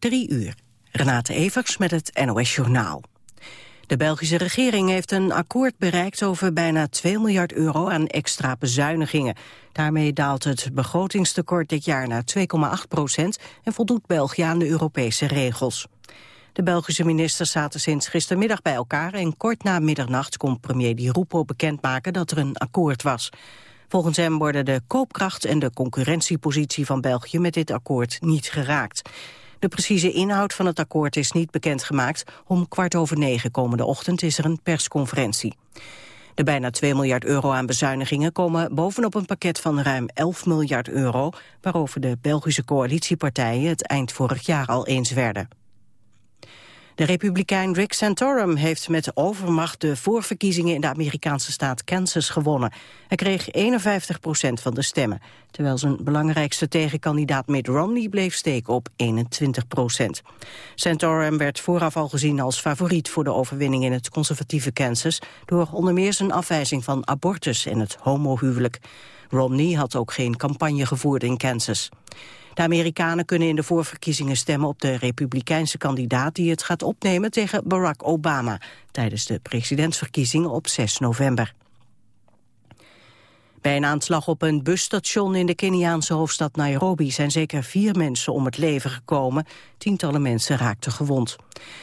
Drie uur. Renate Evers met het NOS Journaal. De Belgische regering heeft een akkoord bereikt over bijna 2 miljard euro aan extra bezuinigingen. Daarmee daalt het begrotingstekort dit jaar naar 2,8 procent en voldoet België aan de Europese regels. De Belgische ministers zaten sinds gistermiddag bij elkaar en kort na middernacht kon premier Di Rupo bekendmaken dat er een akkoord was. Volgens hem worden de koopkracht en de concurrentiepositie van België met dit akkoord niet geraakt. De precieze inhoud van het akkoord is niet bekendgemaakt. Om kwart over negen komende ochtend is er een persconferentie. De bijna 2 miljard euro aan bezuinigingen komen bovenop een pakket van ruim 11 miljard euro... waarover de Belgische coalitiepartijen het eind vorig jaar al eens werden. De republikein Rick Santorum heeft met overmacht de voorverkiezingen in de Amerikaanse staat Kansas gewonnen. Hij kreeg 51 procent van de stemmen, terwijl zijn belangrijkste tegenkandidaat Mitt Romney bleef steken op 21 procent. Santorum werd vooraf al gezien als favoriet voor de overwinning in het conservatieve Kansas, door onder meer zijn afwijzing van abortus en het homohuwelijk. Romney had ook geen campagne gevoerd in Kansas. De Amerikanen kunnen in de voorverkiezingen stemmen op de republikeinse kandidaat die het gaat opnemen tegen Barack Obama tijdens de presidentsverkiezingen op 6 november. Bij een aanslag op een busstation in de Keniaanse hoofdstad Nairobi zijn zeker vier mensen om het leven gekomen. Tientallen mensen raakten gewond.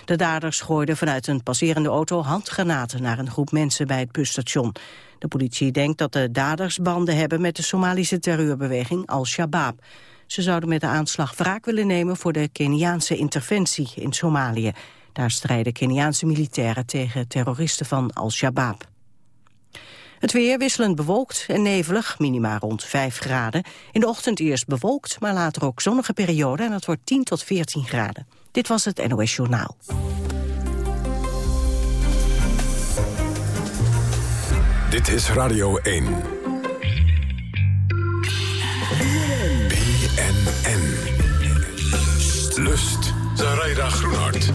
De daders gooiden vanuit een passerende auto handgranaten naar een groep mensen bij het busstation. De politie denkt dat de daders banden hebben met de Somalische terreurbeweging Al-Shabaab. Ze zouden met de aanslag wraak willen nemen voor de Keniaanse interventie in Somalië. Daar strijden Keniaanse militairen tegen terroristen van Al-Shabaab. Het weer wisselend bewolkt en nevelig, minima rond 5 graden. In de ochtend eerst bewolkt, maar later ook zonnige periode... en het wordt 10 tot 14 graden. Dit was het NOS Journaal. Dit is Radio 1. BNN. Lust. Zaraida Groenhart.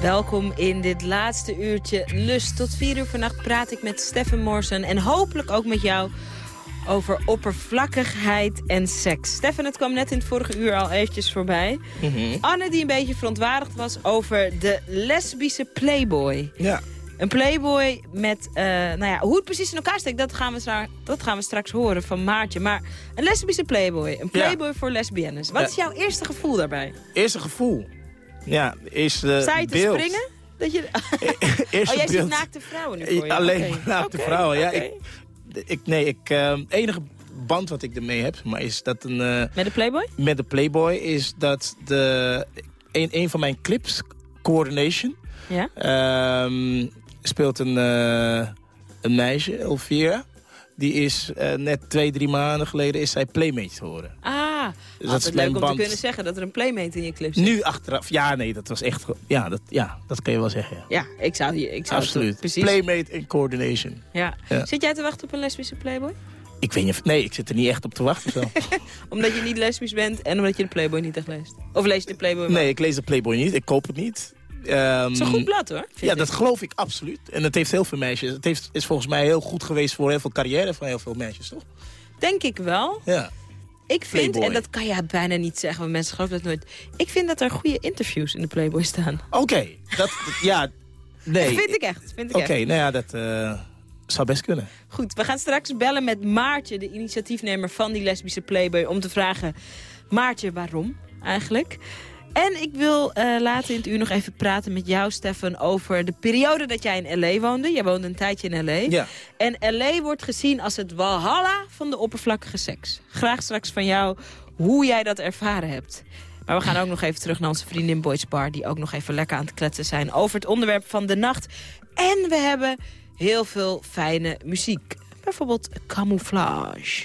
Welkom in dit laatste uurtje Lust. Tot vier uur vannacht praat ik met Stefan Morsen en hopelijk ook met jou over oppervlakkigheid en seks. Stefan, het kwam net in het vorige uur al eventjes voorbij. Mhm. Anne die een beetje verontwaardigd was over de lesbische playboy. Ja. Een playboy met, eh, nou ja, hoe het precies in elkaar steekt, dat gaan, we dat gaan we straks horen van Maartje. Maar een lesbische playboy, een playboy voor lesbiennes. Wat Ja. is jouw eerste gevoel daarbij? Eerste gevoel. Ja, is uh, Sta je te beeld. springen? Dat je... Eerste oh, jij ziet beeld. naakte vrouwen nu voor je? Alleen naakte vrouwen. Ja, ik, ik, nee, ik, eh, het enige band wat ik ermee heb, maar is dat een, eh, Met de playboy? met de Playboy, is dat de, een, een van mijn clips, Coordination, Ja. ehm, speelt een, eh, een meisje, Elvira. Die is eh, net twee, drie maanden geleden is zij Playmate geworden. Ah, Dus altijd is mijn leuk om band. te kunnen zeggen dat er een playmate in je clip zit. Nu achteraf, ja nee, dat was echt, ja dat, ja, dat kan je wel zeggen. Ja. Ja, ik zou, hier, ik zou het Absoluut. precies. Playmate en coordination. Ja. Ja. Zit jij te wachten op een lesbische playboy? Ik weet niet nee, ik zit er niet echt op te wachten zo. Omdat je niet lesbisch bent en omdat je de playboy niet echt leest? Of lees je de playboy wel? nee, ik lees de Playboy niet, ik koop het niet. Het is een goed blad hoor. Ja, ik. dat geloof ik absoluut. En het heeft heel veel meisjes. Het heeft, is volgens mij heel goed geweest voor heel veel carrière van heel veel meisjes, toch? Denk ik wel. Ja. Ik vind, Playboy. en dat kan je bijna niet zeggen, want mensen geloven dat nooit. Ik vind dat er goede interviews in de Playboy staan. Oké, dat, ja, nee. vind ik echt. Vind ik Oké, nou ja, dat eh, zou best kunnen. Goed, we gaan straks bellen met Maartje, de initiatiefnemer van die lesbische Playboy, om te vragen, Maartje, waarom eigenlijk? En ik wil eh, later in het uur nog even praten met jou, Stefan, over de periode dat jij in L.A. woonde. Jij woonde een tijdje in L.A. Ja. En L.A. wordt gezien als het walhalla van de oppervlakkige seks. Graag straks van jou hoe jij dat ervaren hebt. Maar we gaan ook nog even terug naar onze vriendin Boys Bar... die ook nog even lekker aan het kletsen zijn over het onderwerp van de nacht. En we hebben heel veel fijne muziek. Bijvoorbeeld Camouflage.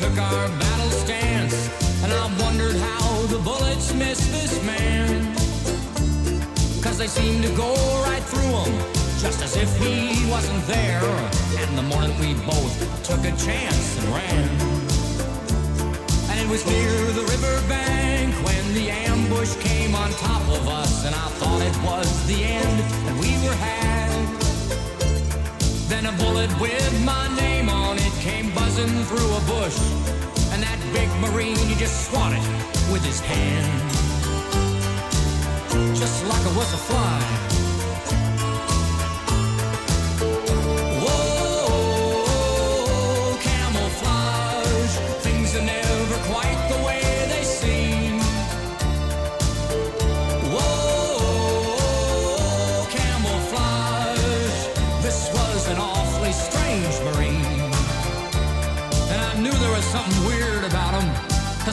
Took our battle stance. And I wondered how the bullets missed this man. Cause they seemed to go right through him, just as if he wasn't there. And the morning we both took a chance and ran. And it was near the riverbank when the ambush came on top of us. And I thought it was the end, and we were had. Then a bullet with my name on came buzzing through a bush. And that big marine, he just swatted with his hand. Just like it was a fly.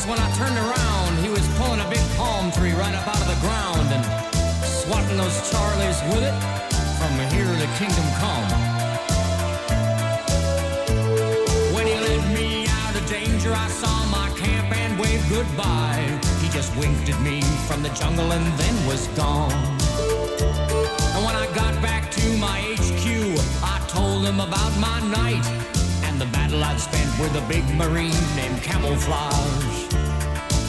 When I turned around, he was pulling a big palm tree right up out of the ground and swatting those Charlies with it from here to kingdom come. When he led me out of danger, I saw my camp and waved goodbye. He just winked at me from the jungle and then was gone. And when I got back to my HQ, I told him about my night and the battle I'd spent with a big marine named Camouflage.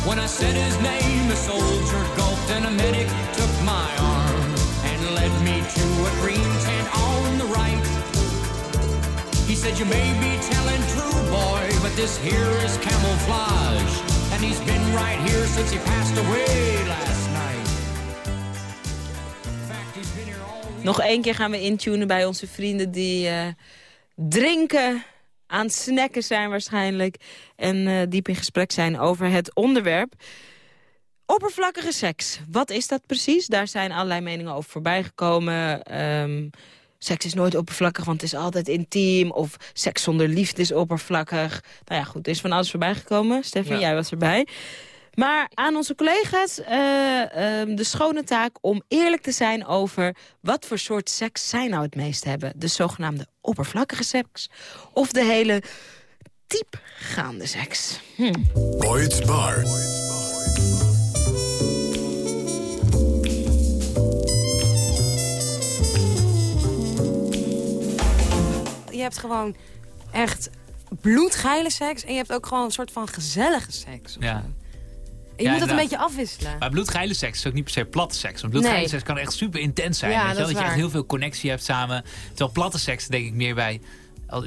When I said his name, a soldier gulped and a medic took my arm and led me to a green tent on the right. He said, You may be telling true, boy, but this here is Camouflage. And he's been right here since he passed away last night. Fact, he's been here all Nog één keer gaan we intunen bij onze vrienden die eh, drinken, aan het snacken zijn waarschijnlijk... en eh, diep in gesprek zijn over het onderwerp. Oppervlakkige seks, wat is dat precies? Daar zijn allerlei meningen over voorbijgekomen. Ehm seks is nooit oppervlakkig, want het is altijd intiem. Of seks zonder liefde is oppervlakkig. Nou ja, goed, er is van alles voorbijgekomen. Stefan, Ja. jij was erbij. Maar aan onze collega's eh, ehm, de schone taak om eerlijk te zijn over... wat voor soort seks zij nou het meest hebben. De zogenaamde oppervlakkige seks of de hele diepgaande seks. Hm. Bar. Je hebt gewoon echt bloedgeile seks. En je hebt ook gewoon een soort van gezellige seks. Ja. Je Ja, moet dat een beetje afwisselen. Maar bloedgeile seks is ook niet per se platte seks. Want bloedgeile Nee. seks kan echt super intens zijn. Ja, weet je, wel? dat dat je echt heel veel connectie hebt samen. Terwijl platte seks denk ik meer bij...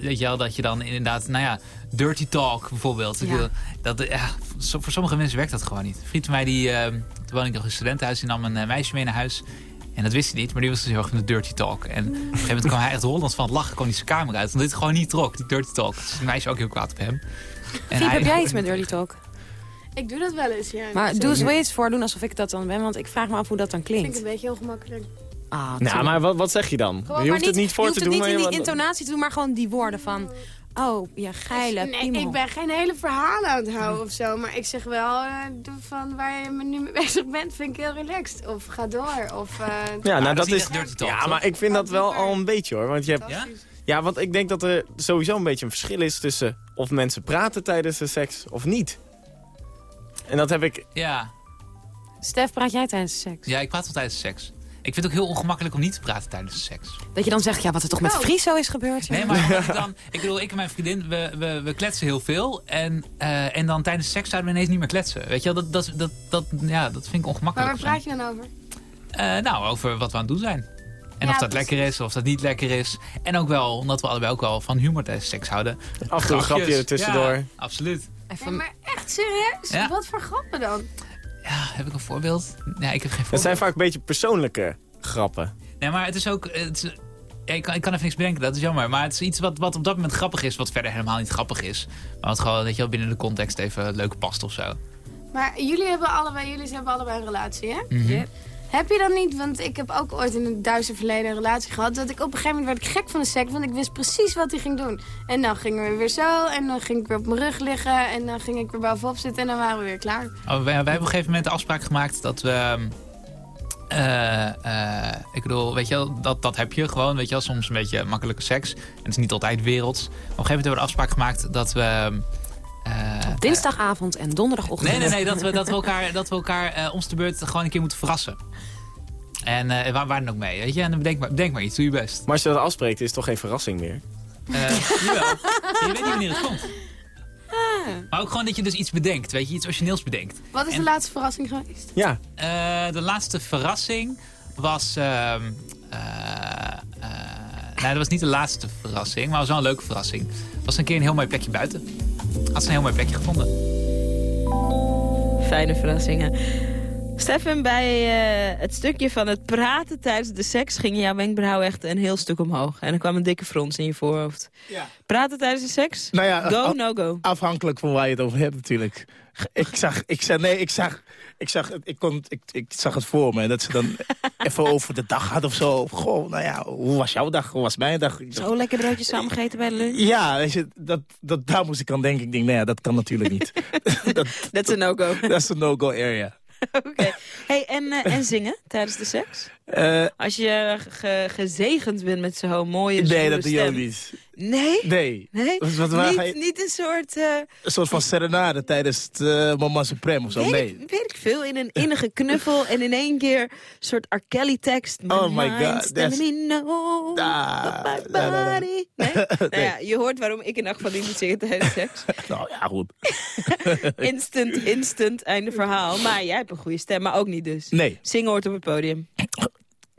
Weet je wel, dat je dan inderdaad, nou ja, dirty talk bijvoorbeeld. Ja. Dat, ja, zo- voor sommige mensen werkt dat gewoon niet. Een vriend van mij, die, eh, toen woonde ik nog in een studentenhuis, die nam een eh, meisje mee naar huis. En dat wist hij niet, maar die was dus heel erg van de dirty talk. En op een gegeven moment kwam hij echt rollend van het lachen, kwam hij zijn kamer uit. Want dit gewoon niet trok, die dirty talk. Dus het meisje ook heel kwaad op hem. En Fiep, hij- heb jij iets met Dirty Talk? Ik doe dat wel eens, ja. Maar doe eens, wil je iets voordoen alsof ik dat dan ben? Want ik vraag me af hoe dat dan Vind ik klinkt. een beetje ongemakkelijk. Ah, Nou, maar wat, wat zeg je dan? Gewoon, je hoeft het niet voor je te hoeft doen. het niet in die je- intonatie te doen, maar gewoon die woorden van... Oh, ja, geile nee, piemel. ik ben geen hele verhalen aan het houden of zo. Maar ik zeg wel, eh, van waar je me nu mee bezig bent, vind ik heel relaxed. Of ga door. Of, eh, Ja, nou dat dat is dirty talk, Ja, toch? maar ik vind dat wel al een beetje hoor. Want je hebt... Ja? Ja, want ik denk dat er sowieso een beetje een verschil is tussen of mensen praten tijdens de seks of niet. En dat heb ik... Ja, Stef, praat jij tijdens seks? Ja, ik praat wel tijdens seks. Ik vind het ook heel ongemakkelijk om niet te praten tijdens de seks. Dat je dan zegt, ja, wat er toch met Oh. Friso is gebeurd. Nee, maar ik dan, ik bedoel, ik en mijn vriendin, we, we, we kletsen heel veel. En, eh, en dan tijdens seks zouden we ineens niet meer kletsen. Weet je wel, dat, dat, dat, dat, ja, dat vind ik Maar ongemakkelijk. waar praat je dan over? Eh, nou, over wat we aan het doen zijn. En Ja, of dat precies. lekker is, of dat niet lekker is. En ook wel, omdat we allebei ook wel van humor tijdens seks houden. Af en toe een Grapjes. grapje er tussendoor. Ja, absoluut. Nee, maar echt serieus? Ja. Wat voor grappen dan? Ja, heb ik een voorbeeld? Nee, ik heb geen voorbeeld. Het zijn vaak een beetje persoonlijke grappen. Nee, maar het is ook... Het is- ja, ik, kan, ik kan even niks bedenken, dat is jammer. Maar het is iets wat, wat op dat moment grappig is, wat verder helemaal niet grappig is. Maar wat gewoon, weet je wel, binnen de context even leuk past of zo. Maar jullie hebben allebei, jullie hebben allebei een relatie, hè? Mhm. Heb je dan niet, want ik heb ook ooit in een duizend verleden een relatie gehad... dat ik op een gegeven moment werd ik gek van de seks, want ik wist precies wat hij ging doen. En dan gingen we weer zo, en dan ging ik weer op mijn rug liggen... en dan ging ik weer bovenop zitten en dan waren we weer klaar. Oh, wij, wij hebben op een gegeven moment de afspraak gemaakt dat we... eh, eh, ik bedoel, weet je wel, dat, dat heb je gewoon, weet je wel, soms een beetje makkelijke seks. En het is niet altijd werelds. Op een gegeven moment hebben we de afspraak gemaakt dat we... eh, Dinsdagavond en donderdagochtend. Nee, nee, nee, dat we, dat we elkaar, dat we elkaar eh om de beurt gewoon een keer moeten verrassen. En eh, waar, waar dan ook mee, weet je? En dan bedenk maar, bedenk maar iets, doe je best. Maar als je dat afspreekt, is het toch geen verrassing meer? Eh, jawel. Je weet niet wanneer het komt. Maar ook gewoon dat je dus iets bedenkt, weet je, iets origineels bedenkt. Wat is En- de laatste verrassing geweest? Ja. Eh, de laatste verrassing was... ehm eh, eh, nee, dat was niet de laatste verrassing, maar was wel een leuke verrassing. Het was een keer een heel mooi plekje buiten. Had ze een heel mooi plekje gevonden. Fijne verrassingen. Stefan, bij eh, het stukje van het praten tijdens de seks... ging jouw wenkbrauw echt een heel stuk omhoog. En er kwam een dikke frons in je voorhoofd. Ja. Praten tijdens de seks? Nou ja, Go, no go. Afhankelijk van waar je het over hebt natuurlijk. Ik zag, ik zag, nee, ik zag, ik zag, het- ik kon, ik, ik zag het voor me. Dat ze dan even over de dag had of zo. Goh, nou ja, hoe was jouw dag? Hoe was mijn dag? Dacht, Zo lekker broodjes samengegeten bij de lunch? Ja, weet je, dat, dat, daar moest ik aan denken. Ik denk, nou ja, dat kan natuurlijk niet. dat, is een no-go. dat is een no-go area. Oké. Hey, en, eh, en zingen tijdens de seks? Eh, Als je ge- gezegend bent met zo'n mooie nee, dat doe je niet. Nee? Nee. Nee? Wat- wat- waar ga niet, je- niet een soort... eh, Een soort van serenade tijdens het uh, Mama Supreme of zo. weet, Nee. ik, weet ik veel, in een innige knuffel en in één keer een soort R. Kelly tekst. Oh my God, that's- me no, Ah, but my nee, nee, nee. body. Nee? Nou ja, je hoort waarom ik in elk geval niet moet zingen tijdens seks. Nou ja, goed. Instant, instant, einde verhaal. Maar jij hebt een goede stem, maar ook niet dus. Nee, Zingen hoort op het podium.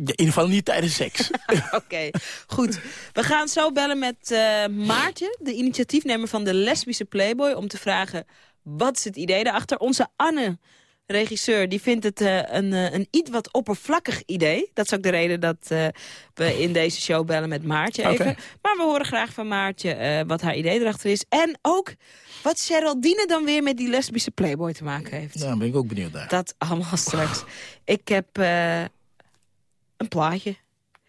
In ieder geval niet tijdens seks. Oké, goed. We gaan zo bellen met eh, Maartje, de initiatiefnemer van de lesbische Playboy... om te vragen, wat is het idee daarachter? Onze Anne, regisseur, die vindt het eh, een, eh, een iets wat oppervlakkig idee. Dat is ook de reden dat we in deze show bellen met Maartje even. Maar we horen graag van Maartje wat haar idee erachter is. En ook wat Geraldine dan weer met die lesbische Playboy te maken heeft. Nou, ben ik ook benieuwd naar. Dat allemaal straks. Ik heb een plaatje.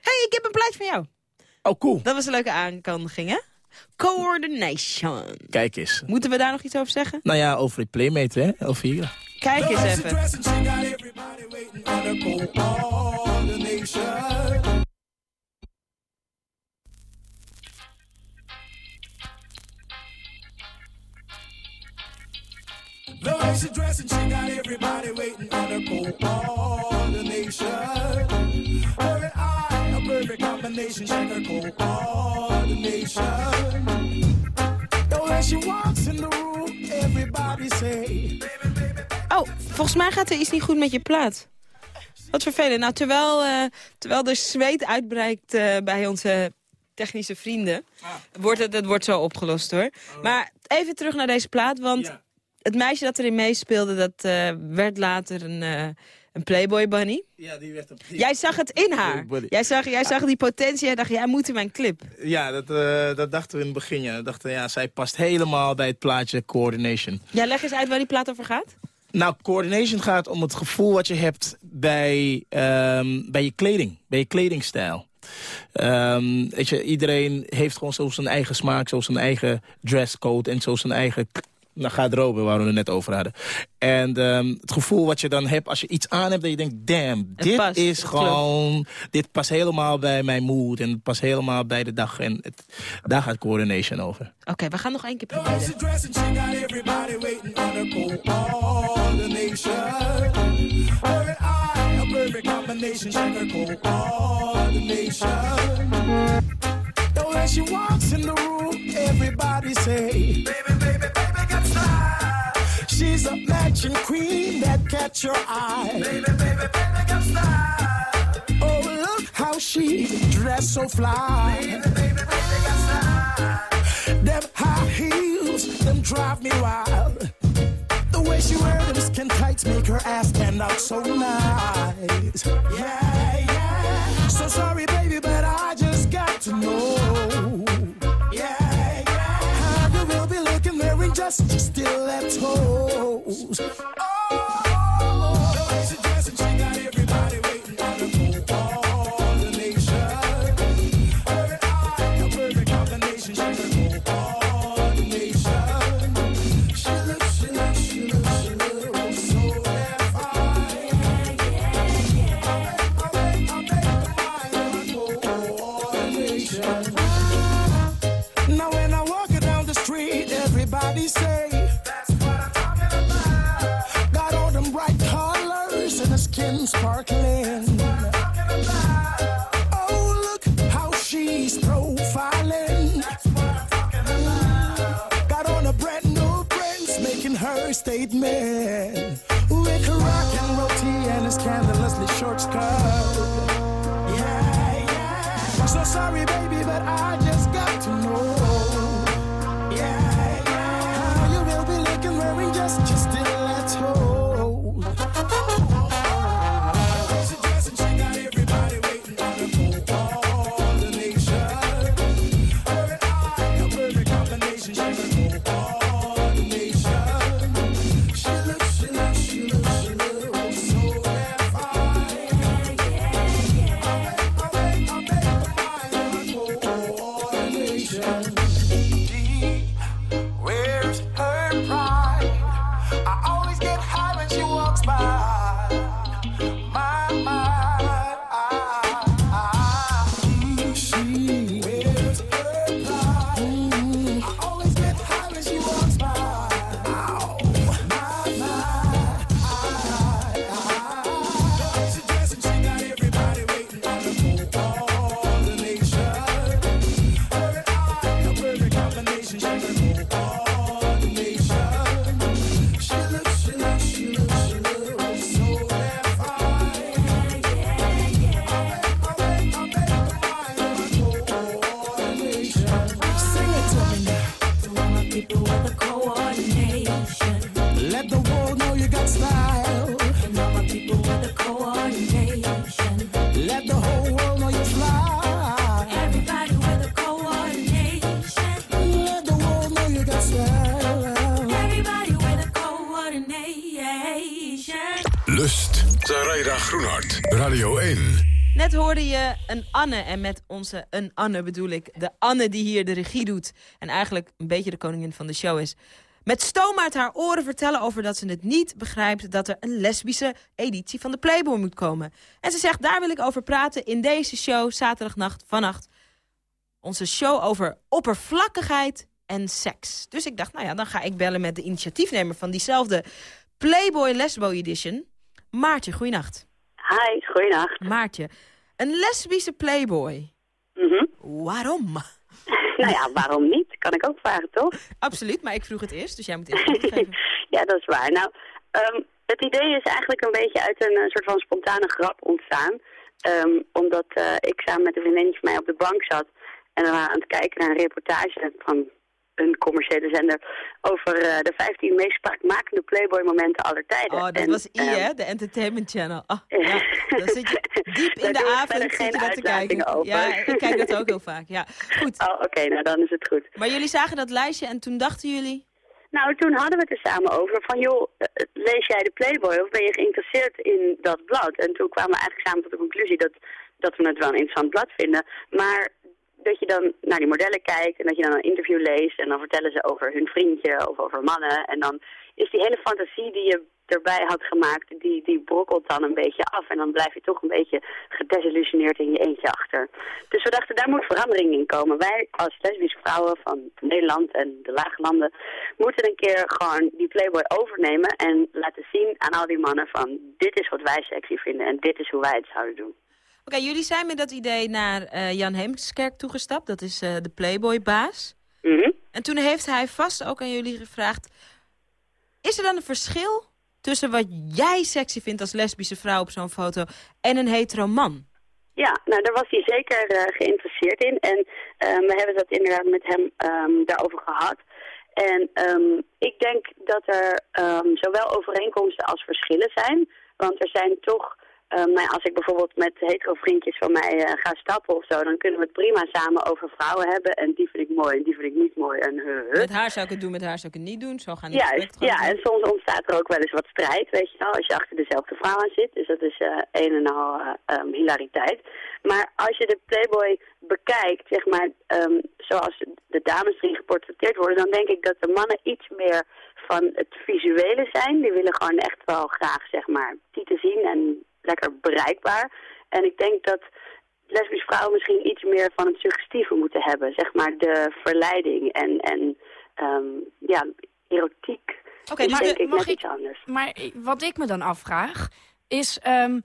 hey, ik heb een plaatje van jou. Oh, cool. Dat was een leuke aankondiging, hè? Coordination. Kijk eens. Moeten we daar nog iets over zeggen? Nou ja, over die Playmate, hè, Elvira. Kijk eens even. The way she dressed and she got everybody waiting on her coordination. A coordination. She walks in the room, everybody say. Oh, volgens mij gaat er iets niet goed met je plaat. Wat vervelend. Nou, terwijl, eh, terwijl er zweet uitbreidt eh, bij onze technische vrienden... wordt het, het wordt zo opgelost, hoor. Maar even terug naar deze plaat, want... Ja. Het meisje dat erin meespeelde, dat eh, werd later een, een Playboy Bunny. Ja, die werd op... Jij zag het in haar. Bunny. Jij zag, jij zag die potentie en dacht, jij moet in mijn clip. Ja, dat, eh, dat dachten we in het begin. Ja. We dachten, ja, zij past helemaal bij het plaatje Coordination. Ja, leg eens uit waar die plaat over gaat. Nou, coordination gaat om het gevoel wat je hebt bij, ehm, bij je kleding, bij je kledingstijl. Ehm, weet je, iedereen heeft gewoon zo zijn eigen smaak, zo zijn eigen dresscode en zo zijn eigen k- nou, garderobe, waar we het net over hadden. En ehm, het gevoel wat je dan hebt als je iets aan hebt, dat je denkt, damn, Het dit past, is klopt. gewoon, dit past helemaal bij mijn mood en het past helemaal bij de dag. En het, daar gaat coordination over. Oké, we gaan nog één keer proberen. she everybody waiting on her coordination. Her and I, a perfect combination, sugar coordination. The way she walks in the room, everybody say, Baby, baby, baby, matching queen that catch your eye. Baby, baby, baby, get style. Oh, look how she dress so fly. Baby, baby, baby, get style. Them high heels, them drive me wild. The way she wear them skin tights make her ass stand out so nice. Yeah, yeah. So sorry, baby, but I just got to know. Just stilettos. Oh, een Anne. En met onze een Anne bedoel ik de Anne die hier de regie doet. En eigenlijk een beetje de koningin van de show is. Met stoom uit haar oren vertellen over dat ze het niet begrijpt... dat er een lesbische editie van de Playboy moet komen. En ze zegt, daar wil ik over praten in deze show, zaterdagnacht vannacht. Onze show over oppervlakkigheid en seks. Dus ik dacht, nou ja, dan ga ik bellen met de initiatiefnemer... van diezelfde Playboy Lesbo Edition. Maartje, goeienacht. Hi, goeienacht. Maartje, een lesbische Playboy. Mhm. Waarom? nou ja, waarom niet? Kan ik ook vragen, toch? Absoluut, maar ik vroeg het eerst, dus jij moet eerst geven. ja, dat is waar. Nou, ehm, het idee is eigenlijk een beetje uit een, eh, soort van spontane grap ontstaan. Ehm, omdat eh, ik samen met een vriendinnetje van mij op de bank zat. En we waren aan het kijken naar een reportage van een commerciële zender... over eh, de 15 meest spraakmakende Playboy-momenten aller tijden. Oh, dat En, was I, ehm, hè? De Entertainment Channel. Oh, ja. Dan zit je diep in de avond zit je dat te kijken. over. Ja, ik kijk dat ook heel vaak. Ja, goed. Oh, oké, nou dan is het goed. Maar jullie zagen dat lijstje en toen dachten jullie... Nou, toen hadden we het er samen over van, joh, eh, lees jij de Playboy of ben je geïnteresseerd in dat blad? En toen kwamen we eigenlijk samen tot de conclusie dat, dat we het wel een interessant blad vinden. Maar dat je dan naar die modellen kijkt en dat je dan een interview leest en dan vertellen ze over hun vriendje of over mannen. En dan is die hele fantasie die je erbij had gemaakt, die, die brokkelt dan een beetje af. En dan blijf je toch een beetje gedesillusioneerd in je eentje achter. Dus we dachten, daar moet verandering in komen. Wij als lesbische vrouwen van Nederland en de lage landen moeten een keer gewoon die Playboy overnemen en laten zien aan al die mannen van dit is wat wij sexy vinden en dit is hoe wij het zouden doen. Oké, jullie zijn met dat idee naar eh, Jan Heemskerk toegestapt. Dat is eh, de Playboy-baas. Mhm. En toen heeft hij vast ook aan jullie gevraagd... is er dan een verschil tussen wat jij sexy vindt als lesbische vrouw op zo'n foto... en een hetero man? Ja, nou daar was hij zeker eh, geïnteresseerd in. En ehm, we hebben dat inderdaad met hem ehm, daarover gehad. En ehm, ik denk dat er zowel overeenkomsten als verschillen zijn. Want er zijn toch, ehm, nou als ik bijvoorbeeld met hetero vriendjes van mij eh, ga stappen of zo... dan kunnen we het prima samen over vrouwen hebben. En die vind ik mooi en die vind ik niet mooi. En, huh, huh. Met haar zou ik het doen, met haar zou ik het niet doen. Zo gaan die Juist, ja, en soms ontstaat er ook wel eens wat strijd, weet je wel, als je achter dezelfde vrouw aan zit. Dus dat is eh, een en al eh, ehm, hilariteit. Maar als je de Playboy bekijkt, zeg maar, ehm, zoals de dames erin geportretteerd worden, dan denk ik dat de mannen iets meer van het visuele zijn. Die willen gewoon echt wel graag, zeg maar, tieten zien en lekker bereikbaar. En ik denk dat lesbische vrouwen misschien iets meer van het suggestieve moeten hebben. Zeg maar de verleiding en, en ehm, ja, erotiek. Oké, maar- denk ik mag ik- iets anders. Maar wat ik me dan afvraag, is... ehm,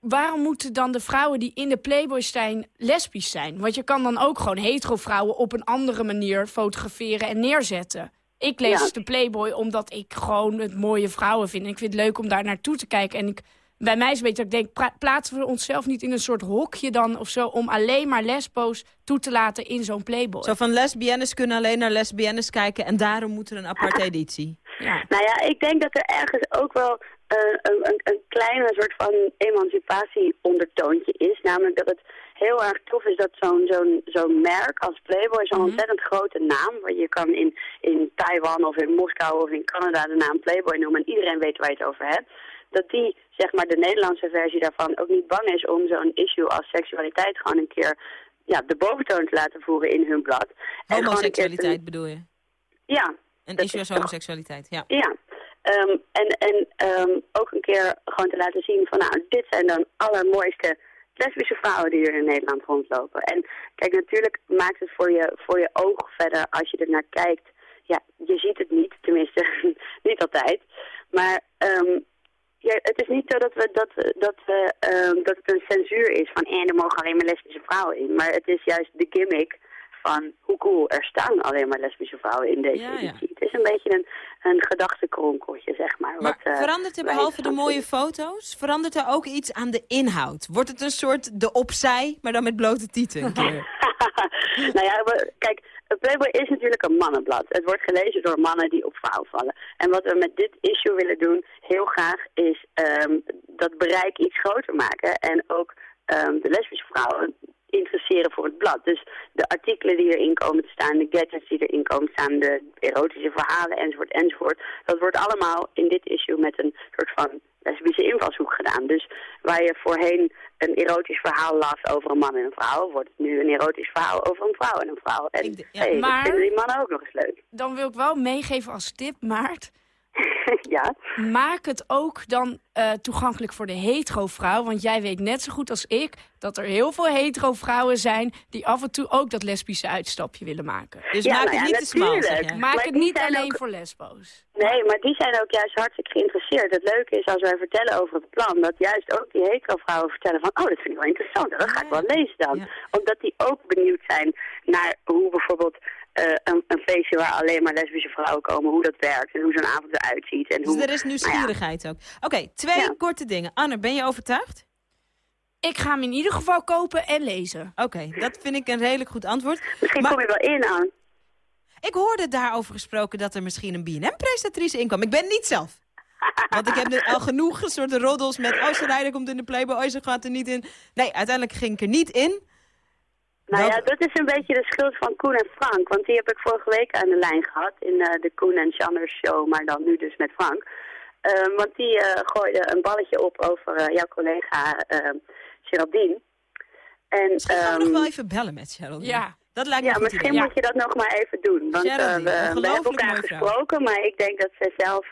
waarom moeten dan de vrouwen die in de Playboy zijn lesbisch zijn? Want je kan dan ook gewoon hetero vrouwen op een andere manier fotograferen en neerzetten. Ik lees Ja. de Playboy omdat ik gewoon het mooie vrouwen vind. En ik vind het leuk om daar naartoe te kijken. En ik, bij mij is het een beetje dat ik denk, pra- plaatsen we onszelf niet in een soort hokje dan of zo... om alleen maar lesbo's toe te laten in zo'n Playboy? Zo van lesbiennes kunnen alleen naar lesbiennes kijken... en daarom moet er een aparte editie. Ja. Nou ja, ik denk dat er ergens ook wel een, een, een kleine soort van emancipatie ondertoontje is. Namelijk dat het heel erg tof is dat zo'n zo'n zo'n merk als Playboy, zo'n ontzettend grote naam, waar je kan in, in Taiwan of in Moskou of in Canada de naam Playboy noemen en iedereen weet waar je het over hebt, dat die, zeg maar, de Nederlandse versie daarvan ook niet bang is om zo'n issue als seksualiteit gewoon een keer ja, de boventoon te laten voeren in hun blad. Te- Homoseksualiteit bedoel je? Ja. Een issue is als homoseksualiteit, ja. Ja, Ehm, en, en ehm, ook een keer gewoon te laten zien van nou, dit zijn dan allermooiste lesbische vrouwen die er in Nederland rondlopen. En kijk, natuurlijk maakt het voor je, voor je oog verder als je er naar kijkt. Ja, je ziet het niet, tenminste niet altijd. Maar ehm, ja, het is niet zo dat, we, dat, dat, we, ehm, dat het een censuur is van en er mogen alleen maar lesbische vrouwen in. Maar het is juist de gimmick van hoe cool, er staan alleen maar lesbische vrouwen in deze Ja, ja. editie. Het is een beetje een, een gedachtenkronkeltje, zeg maar. Maar wat, eh, verandert er behalve de mooie foto's, verandert er ook iets aan de inhoud? Wordt het een soort de opzij, maar dan met blote tieten een keer? nou ja, kijk, Playboy is natuurlijk een mannenblad. Het wordt gelezen door mannen die op vrouwen vallen. En wat we met dit issue willen doen, heel graag, is ehm, dat bereik iets groter maken. En ook ehm, de lesbische vrouwen interesseren voor het blad. Dus de artikelen die erin komen te staan, de gadgets die erin komen te staan, de erotische verhalen enzovoort enzovoort. Dat wordt allemaal in dit issue met een soort van lesbische invalshoek gedaan. Dus waar je voorheen een erotisch verhaal las over een man en een vrouw, wordt het nu een erotisch verhaal over een vrouw en een vrouw. En hey, maar- dat vinden die mannen ook nog eens leuk. Dan wil ik wel meegeven als tip, Maart. ja. Maak het ook dan eh, toegankelijk voor de hetero-vrouw. Want jij weet net zo goed als ik dat er heel veel hetero-vrouwen zijn... die af en toe ook dat lesbische uitstapje willen maken. Dus Ja, maak nou het ja, niet te smal. Maak Maar het niet alleen ook- voor lesbo's. Nee, maar die zijn ook juist hartstikke geïnteresseerd. Het leuke is als wij vertellen over het plan, dat juist ook die hetero-vrouwen vertellen van, oh, dat vind ik wel interessant, dat ga ik wel lezen dan. Omdat die ook benieuwd zijn naar hoe bijvoorbeeld eh, een, een feestje waar alleen maar lesbische vrouwen komen, hoe dat werkt en hoe zo'n avond eruit ziet. En Dus hoe, er is nieuwsgierigheid ook. Oké, twee korte dingen. Anne, ben je overtuigd? Ik ga hem in ieder geval kopen en lezen. Oké, dat vind ik een redelijk goed antwoord. Misschien kom je wel in aan. Ik hoorde daarover gesproken dat er misschien een BNM-presentatrice in kwam. Ik ben niet zelf. Want ik heb nu al genoeg soorten roddels met... oh, ze rijden komt in de Playboy, oh, ze gaat er niet in. Nee, uiteindelijk ging ik er niet in. Nou Dat- ja, dat is een beetje de schuld van Koen en Frank. Want die heb ik vorige week aan de lijn gehad in eh, de Koen en Chandler show, maar dan nu dus met Frank. Ehm, want die eh, gooide een balletje op over eh, jouw collega uh, Geraldine. En, Misschien gaan we nog ehm, wel even bellen met Cheryl. Ja. Dat lijkt me ja, misschien idee. moet je dat nog maar even doen. Want eh, we, we hebben elkaar gesproken, maar ik denk dat ze zelf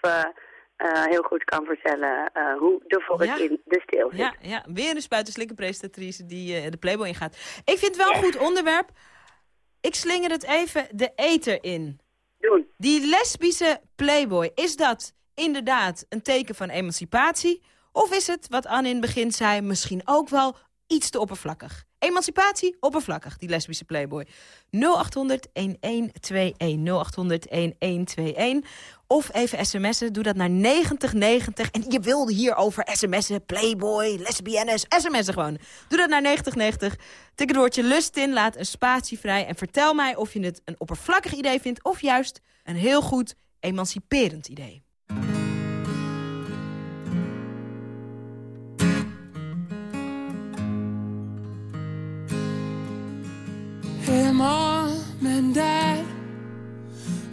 eh, heel goed kan vertellen eh, hoe de vork Ja. in de steel zit. Ja, ja, weer een spuitenslikken presentatrice die eh, de Playboy ingaat. Ik vind het wel een goed onderwerp. Ik slinger het even de eter in. Doen. Die lesbische Playboy, is dat inderdaad een teken van emancipatie? Of is het, wat Anne in het begin zei, misschien ook wel iets te oppervlakkig? Emancipatie, oppervlakkig, die lesbische Playboy. 0800 1121 0800 1121 Of even sms'en, doe dat naar 9090. En je wilde hier over sms'en, Playboy, lesbiennes, sms'en gewoon. Doe dat naar 9090. Tik het woordje lust in, laat een spatie vrij... en vertel mij of je het een oppervlakkig idee vindt... of juist een heel goed emanciperend idee.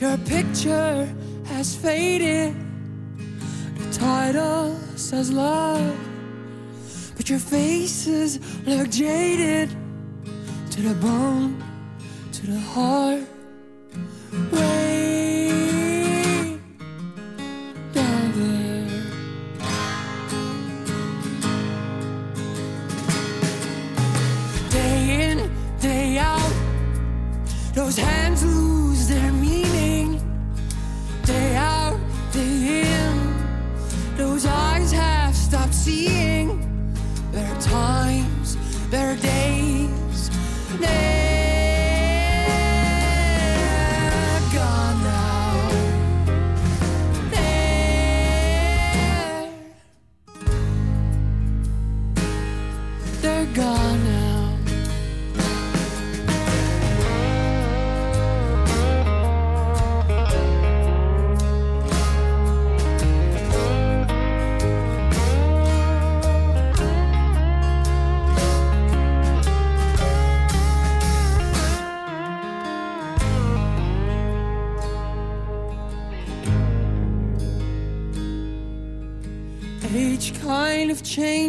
Your picture has faded. The title says love, but your faces look jaded to the bone, to the heart. Way down there. Day in, day out. Those hands There are days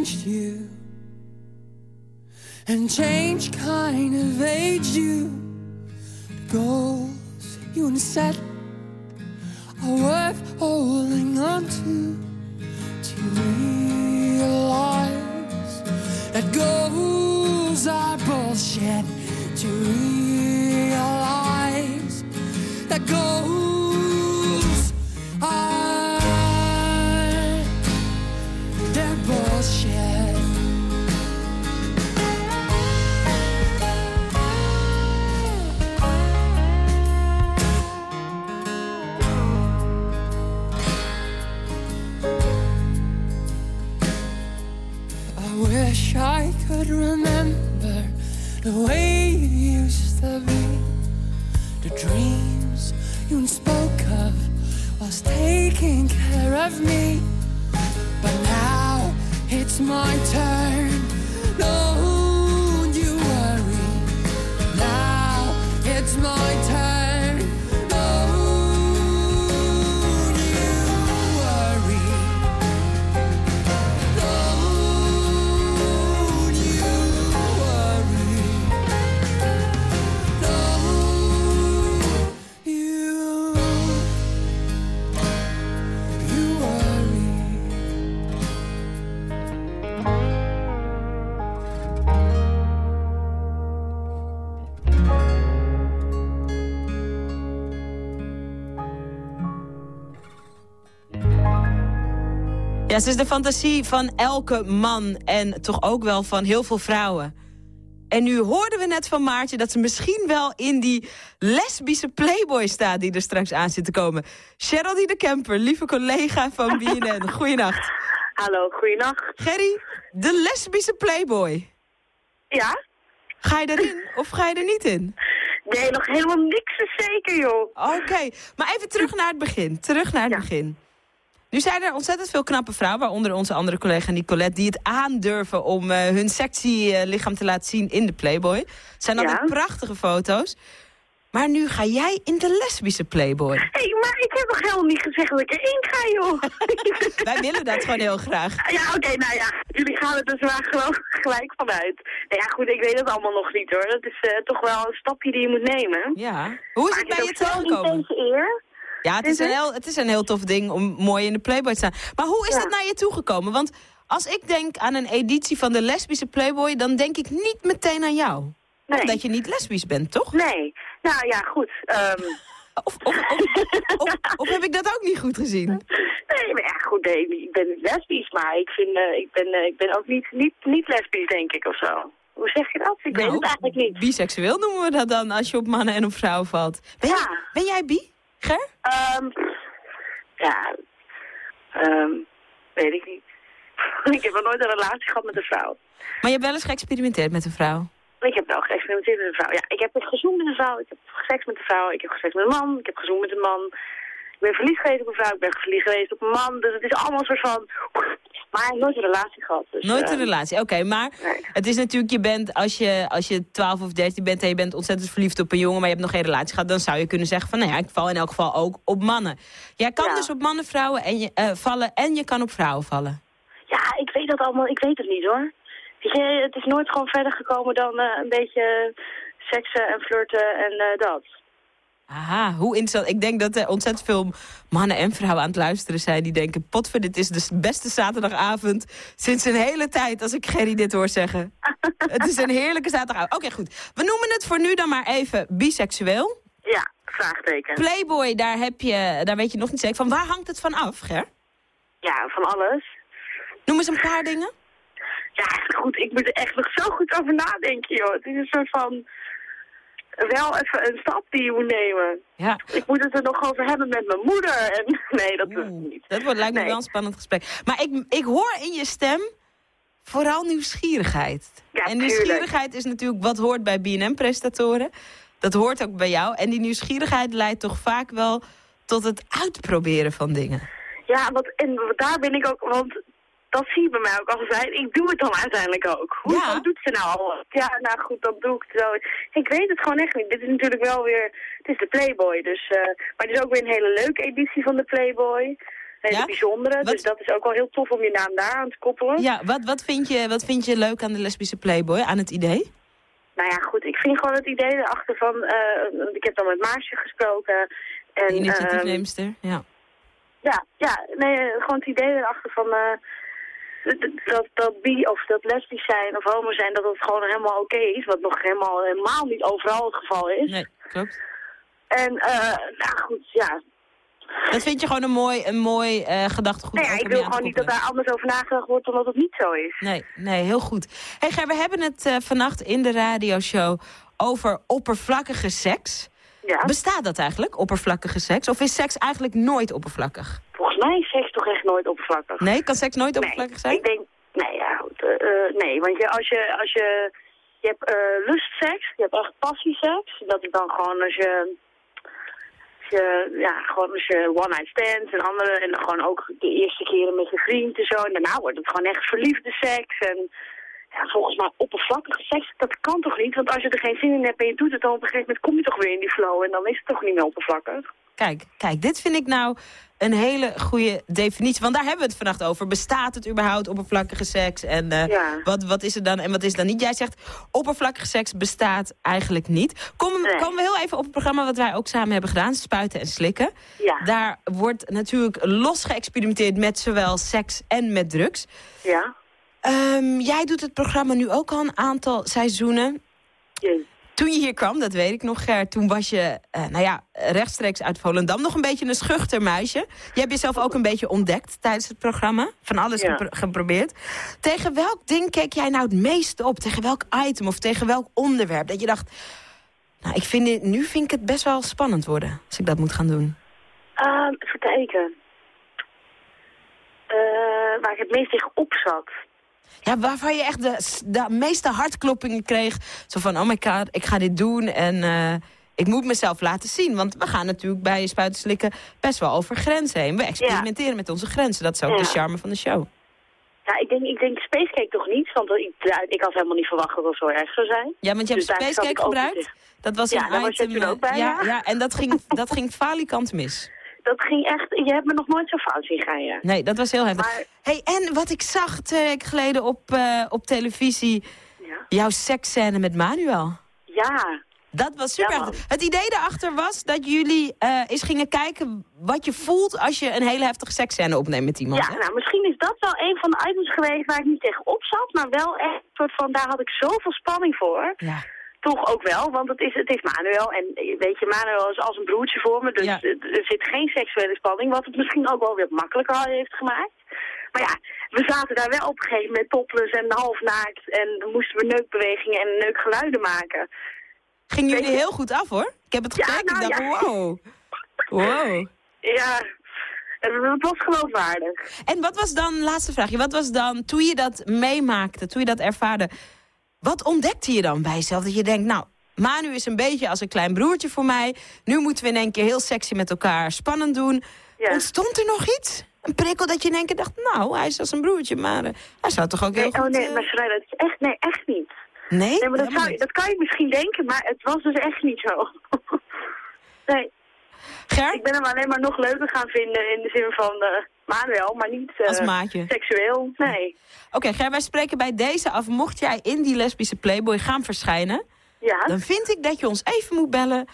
changed you, and change kind of aged you. The goals you to set are worth holding on. To Ja, ze is de fantasie van elke man en toch ook wel van heel veel vrouwen. En nu hoorden we net van Maartje dat ze misschien wel in die lesbische playboy staat... die er straks aan zit te komen. Cheryl de Kemper, lieve collega van BNN. Goeienacht. Hallo, goeienacht. Gerry, de lesbische playboy. Ja? Ga je erin of ga je er niet in? Nee, nog helemaal niks is zeker, joh. Oké, maar even terug naar het begin. Terug naar het begin. Nu zijn er ontzettend veel knappe vrouwen, waaronder onze andere collega Nicolette... die het aandurven om eh, hun sexy eh, lichaam te laten zien in de Playboy. Het zijn altijd Ja. prachtige foto's. Maar nu ga jij in de lesbische Playboy. Hé, hey, maar ik heb nog helemaal niet gezegd dat ik erin ga, joh. Wij willen dat gewoon heel graag. Ja, oké, nou ja, jullie gaan het dus maar gewoon gelijk vanuit. Nou ja, goed, ik weet het allemaal nog niet, hoor. Dat is eh, toch wel een stapje die je moet nemen. Ja. Hoe is Maar het bij je ook Ja, het is, een heel, het is een heel tof ding om mooi in de Playboy te staan. Maar hoe is Ja. dat naar je toegekomen? Want als ik denk aan een editie van de lesbische Playboy... dan denk ik niet meteen aan jou. Nee. Omdat je niet lesbisch bent, toch? Nee. Nou ja, goed. ehm, Of, of, of, heb ik dat ook niet goed gezien? nee, maar ja, goed, nee, ik ben niet lesbisch, maar ik, vind, eh, ik, ben, eh, ik ben ook niet, niet, niet lesbisch, denk ik, of zo. Hoe zeg je dat? Ik weet het eigenlijk niet. Nou, Biseksueel noemen we dat dan, als je op mannen en op vrouwen valt. Ben, jij, Ja. ben jij bi, Ger? Ehm, ja, ehm, weet ik niet. ik heb nog nooit een relatie gehad met een vrouw. Maar je hebt wel eens geëxperimenteerd met een vrouw. Ik heb wel geëxperimenteerd met een vrouw. Ja, ik heb gezoend met een vrouw, ik heb seks met een vrouw, ik heb seks met een man, ik heb gezoend met een man. Ik ben verliefd geweest op een vrouw, ik ben verliefd geweest op een man. Dus het is allemaal een soort van... Maar nooit een relatie gehad. Dus, Nooit een ehm, relatie, oké. maar nee. het is natuurlijk, je bent, als je, als je 12 of 13 bent en je bent ontzettend verliefd op een jongen, maar je hebt nog geen relatie gehad, dan zou je kunnen zeggen van, nou ja, ik val in elk geval ook op mannen. Jij kan Ja. dus op mannen, vrouwen en je, eh, vallen en je kan op vrouwen vallen. Ja, ik weet dat allemaal, ik weet het niet hoor. Weet je, het is nooit gewoon verder gekomen dan eh, een beetje seksen en flirten en eh, dat. Aha, hoe interessant. Ik denk dat er ontzettend veel mannen en vrouwen aan het luisteren zijn... die denken, potver, dit is de beste zaterdagavond sinds een hele tijd... als ik Gerry dit hoor zeggen. het is een heerlijke zaterdagavond. Oké, goed. We noemen het voor nu dan maar even biseksueel. Ja, vraagteken. Playboy, daar, heb je, daar weet je nog niet zeker van. Waar hangt het van af, Ger? Ja, van alles. Noem eens een paar dingen. Ja, goed, ik moet er echt nog zo goed over nadenken, joh. Het is een soort van... Wel even een stap die je moet nemen. Ja. Ik moet het er nog over hebben met mijn moeder. En nee, dat is het niet. Dat wordt, lijkt me Nee. wel een spannend gesprek. Maar ik, ik hoor in je stem vooral nieuwsgierigheid. Ja, en nieuwsgierigheid is natuurlijk wat hoort bij BNM-presentatoren. Dat hoort ook bij jou. En die nieuwsgierigheid leidt toch vaak wel tot het uitproberen van dingen. Ja, want, en daar ben ik ook, want dat zie je bij mij ook altijd. Ik doe het dan uiteindelijk ook. Hoe, Ja. doet ze nou al? Ja, nou goed, dan doe ik zo. Ik weet het gewoon echt niet. Dit is natuurlijk wel weer, het is de Playboy. Dus, eh, maar het is ook weer een hele leuke editie van de Playboy. Een hele Ja? bijzondere. Wat- Dus dat is ook wel heel tof om je naam daar aan te koppelen. Ja, wat, wat, vind je, wat vind je leuk aan de lesbische Playboy, aan het idee? Nou ja, goed. Ik vind gewoon het idee erachter van, eh, ik heb dan met Maasje gesproken. En, De initiatiefneemster, ja. Ja, ja, nee, eh, gewoon het idee erachter van dat, dat bi of dat lesbisch zijn of homo zijn, dat het gewoon helemaal oké is. Wat nog helemaal, helemaal niet overal het geval is. Nee, klopt. En, eh nou goed, ja. Dat vind je gewoon een mooi, een mooi eh, gedachtegoed. Nee, ja, ik wil gewoon niet dat daar anders over nagedacht wordt dan dat het niet zo is. Nee, nee, heel goed. hey Ger, we hebben het eh, vannacht in de radioshow over oppervlakkige seks. Ja. Bestaat dat eigenlijk, oppervlakkige seks? Of is seks eigenlijk nooit oppervlakkig? Volgens mij is seks toch echt nooit oppervlakkig. Nee, kan seks nooit oppervlakkig zijn? Ik denk, nee, ja, goed, eh, eh, nee, want je, als je, als je, je hebt eh lustseks, je hebt echt passieseks. Dat is dan gewoon als je, als je, ja, gewoon als je one night stands en andere, en dan gewoon ook de eerste keren met je vriend en zo. En daarna wordt het gewoon echt verliefde seks en ja, volgens mij oppervlakkige seks, dat kan toch niet? Want als je er geen zin in hebt en je doet het dan op een gegeven moment kom je toch weer in die flow en dan is het toch niet meer oppervlakkig. Kijk, kijk, dit vind ik nou een hele goede definitie. Want daar hebben we het vannacht over. Bestaat het überhaupt oppervlakkige seks? En eh, Ja. wat, wat is er dan en wat is er dan niet? Jij zegt, oppervlakkige seks bestaat eigenlijk niet. Kom, Nee. Komen we heel even op het programma wat wij ook samen hebben gedaan. Spuiten en slikken. Ja. Daar wordt natuurlijk los geëxperimenteerd met zowel seks en met drugs. Ja. Ehm, jij doet het programma nu ook al een aantal seizoenen. Toen je hier kwam, dat weet ik nog, Ger, toen was je eh, nou ja, rechtstreeks uit Volendam nog een beetje een schuchter muisje. Je hebt jezelf ook een beetje ontdekt tijdens het programma. Van alles Ja. gepro- geprobeerd. Tegen welk ding keek jij nou het meeste op? Tegen welk item of tegen welk onderwerp? Dat je dacht, nou, ik vind dit, nu vind ik het best wel spannend worden als ik dat moet gaan doen. Even kijken. Eh, waar ik het meest tegen op zat. Ja, waarvan je echt de, de meeste hartkloppingen kreeg. Zo van, oh my god, ik ga dit doen en eh, ik moet mezelf laten zien. Want we gaan natuurlijk bij Spuiten Slikken best wel over grenzen heen. We experimenteren met onze grenzen. Dat is ook Ja. de charme van de show. Ja, ik denk, ik denk Spacecake toch niet, want ik, ja, ik had helemaal niet verwacht dat het zo erg zou zijn. Ja, want je hebt Dus zat Spacecake ik gebruikt. Dat was Ja, een was item. je toen ook bij, eh, ja, ja. ja, en dat ging, dat ging falikant mis. Dat ging echt, je hebt me nog nooit zo fout zien gaan, ja. Nee, dat was heel heftig. Maar- Hey, en wat ik zag twee weken geleden op, eh, op televisie... jouw seksscène met Manuel. Ja. Dat was super. Ja, het idee daarachter was dat jullie eh, eens gingen kijken wat je voelt... als je een hele heftige seksscène opneemt met iemand. Ja, hè? nou, misschien is dat wel een van de items geweest waar ik niet tegenop zat, maar wel echt soort van, daar had ik zoveel spanning voor. Ja. Toch ook wel, want het is, het is Manuel. En eh, weet je, Manuel is als een broertje voor me, dus Ja. eh, er zit geen seksuele spanning, wat het misschien ook wel weer makkelijker heeft gemaakt. Maar ja, we zaten daar wel op een gegeven moment topless en half naakt en dan moesten we neukbewegingen en neukgeluiden maken. Gingen jullie je- heel goed af, hoor. Ik heb het Ja, gekeken nou, ik dacht, ja. wow. Wow. Ja, het het was geloofwaardig. En wat was dan, laatste vraagje, wat was dan, toen je dat meemaakte, toen je dat ervaarde... wat ontdekte je dan bij jezelf? Dat je denkt, nou, Manu is een beetje als een klein broertje voor mij. Nu moeten we in één keer heel sexy met elkaar spannend doen. Ontstond er nog iets? Een prikkel dat je in één keer dacht, nou, hij is als een broertje, maar eh, hij zou toch ook heel Nee, goed... oh nee, eh, maar Soraya, dat is echt, nee, echt niet. Nee? Nee, maar dat, zou, dat kan je misschien denken, maar het was dus echt niet zo. nee. Ger? Ik ben hem alleen maar nog leuker gaan vinden in de zin van eh, Manuel, maar niet eh, Als maatje. seksueel. Nee. Oké, Ger, wij spreken bij deze af. Mocht jij in die lesbische Playboy gaan verschijnen... Ja. dan vind ik dat je ons even moet bellen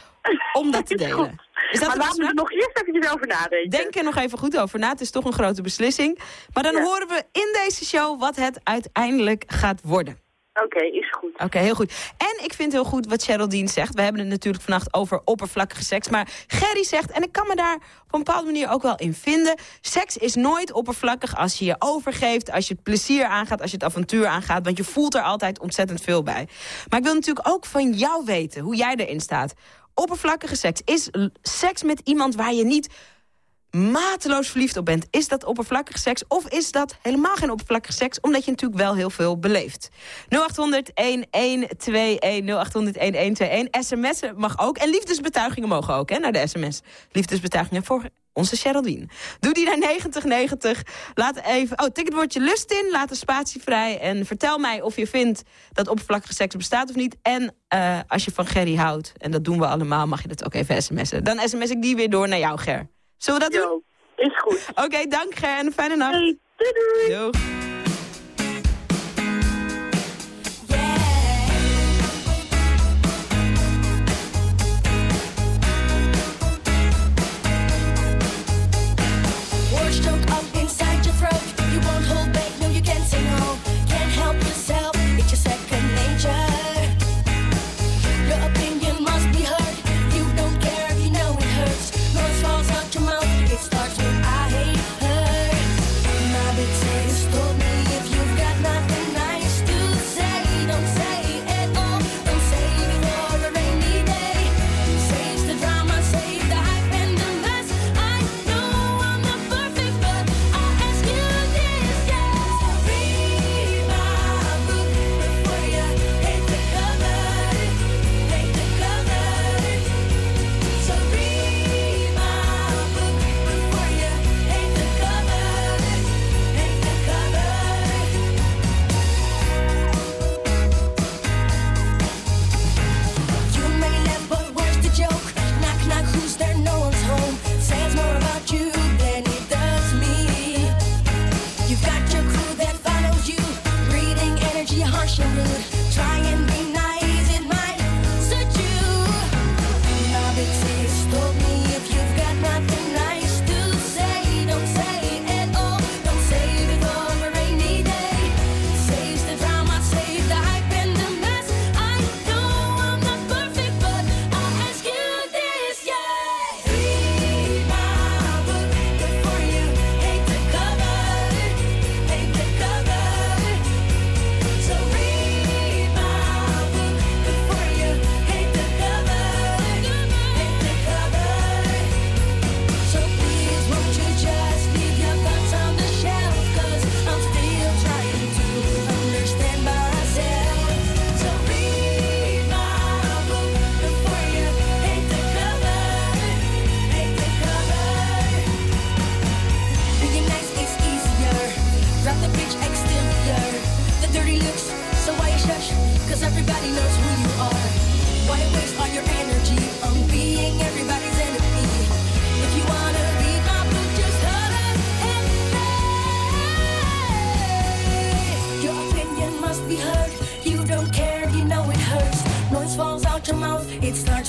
om dat te delen. Is dat maar laten we er nog eerst even over nadenken. Denk er nog even goed over na. Het is toch een grote beslissing. Maar dan horen we in deze show wat het uiteindelijk gaat worden. Oké, is goed. Oké, heel goed. En ik vind heel goed wat Geraldine zegt. We hebben het natuurlijk vannacht over oppervlakkige seks. Maar Gerry zegt, en ik kan me daar op een bepaalde manier ook wel in vinden... seks is nooit oppervlakkig als je je overgeeft... als je het plezier aangaat, als je het avontuur aangaat. Want je voelt er altijd ontzettend veel bij. Maar ik wil natuurlijk ook van jou weten hoe jij erin staat. Oppervlakkige seks. Is seks met iemand waar je niet mateloos verliefd op bent. Is dat oppervlakkige seks of is dat helemaal geen oppervlakkige seks... omdat je natuurlijk wel heel veel beleeft? 0800-1121, 0800-1121, sms'en mag ook. En liefdesbetuigingen mogen ook, hè, naar de sms. Liefdesbetuigingen voor onze Geraldine. Doe die naar 9090. Laat even... Oh, tik het woordje lust in, laat de spatie vrij... en vertel mij of je vindt dat oppervlakkige seks bestaat of niet. En eh, als je van Gerry houdt, en dat doen we allemaal... mag je dat ook even sms'en. Dan sms ik die weer door naar jou, Ger. Zullen we dat doen? Is goed. Oké, dank Ger en een fijne nacht. doei doei. Doeg.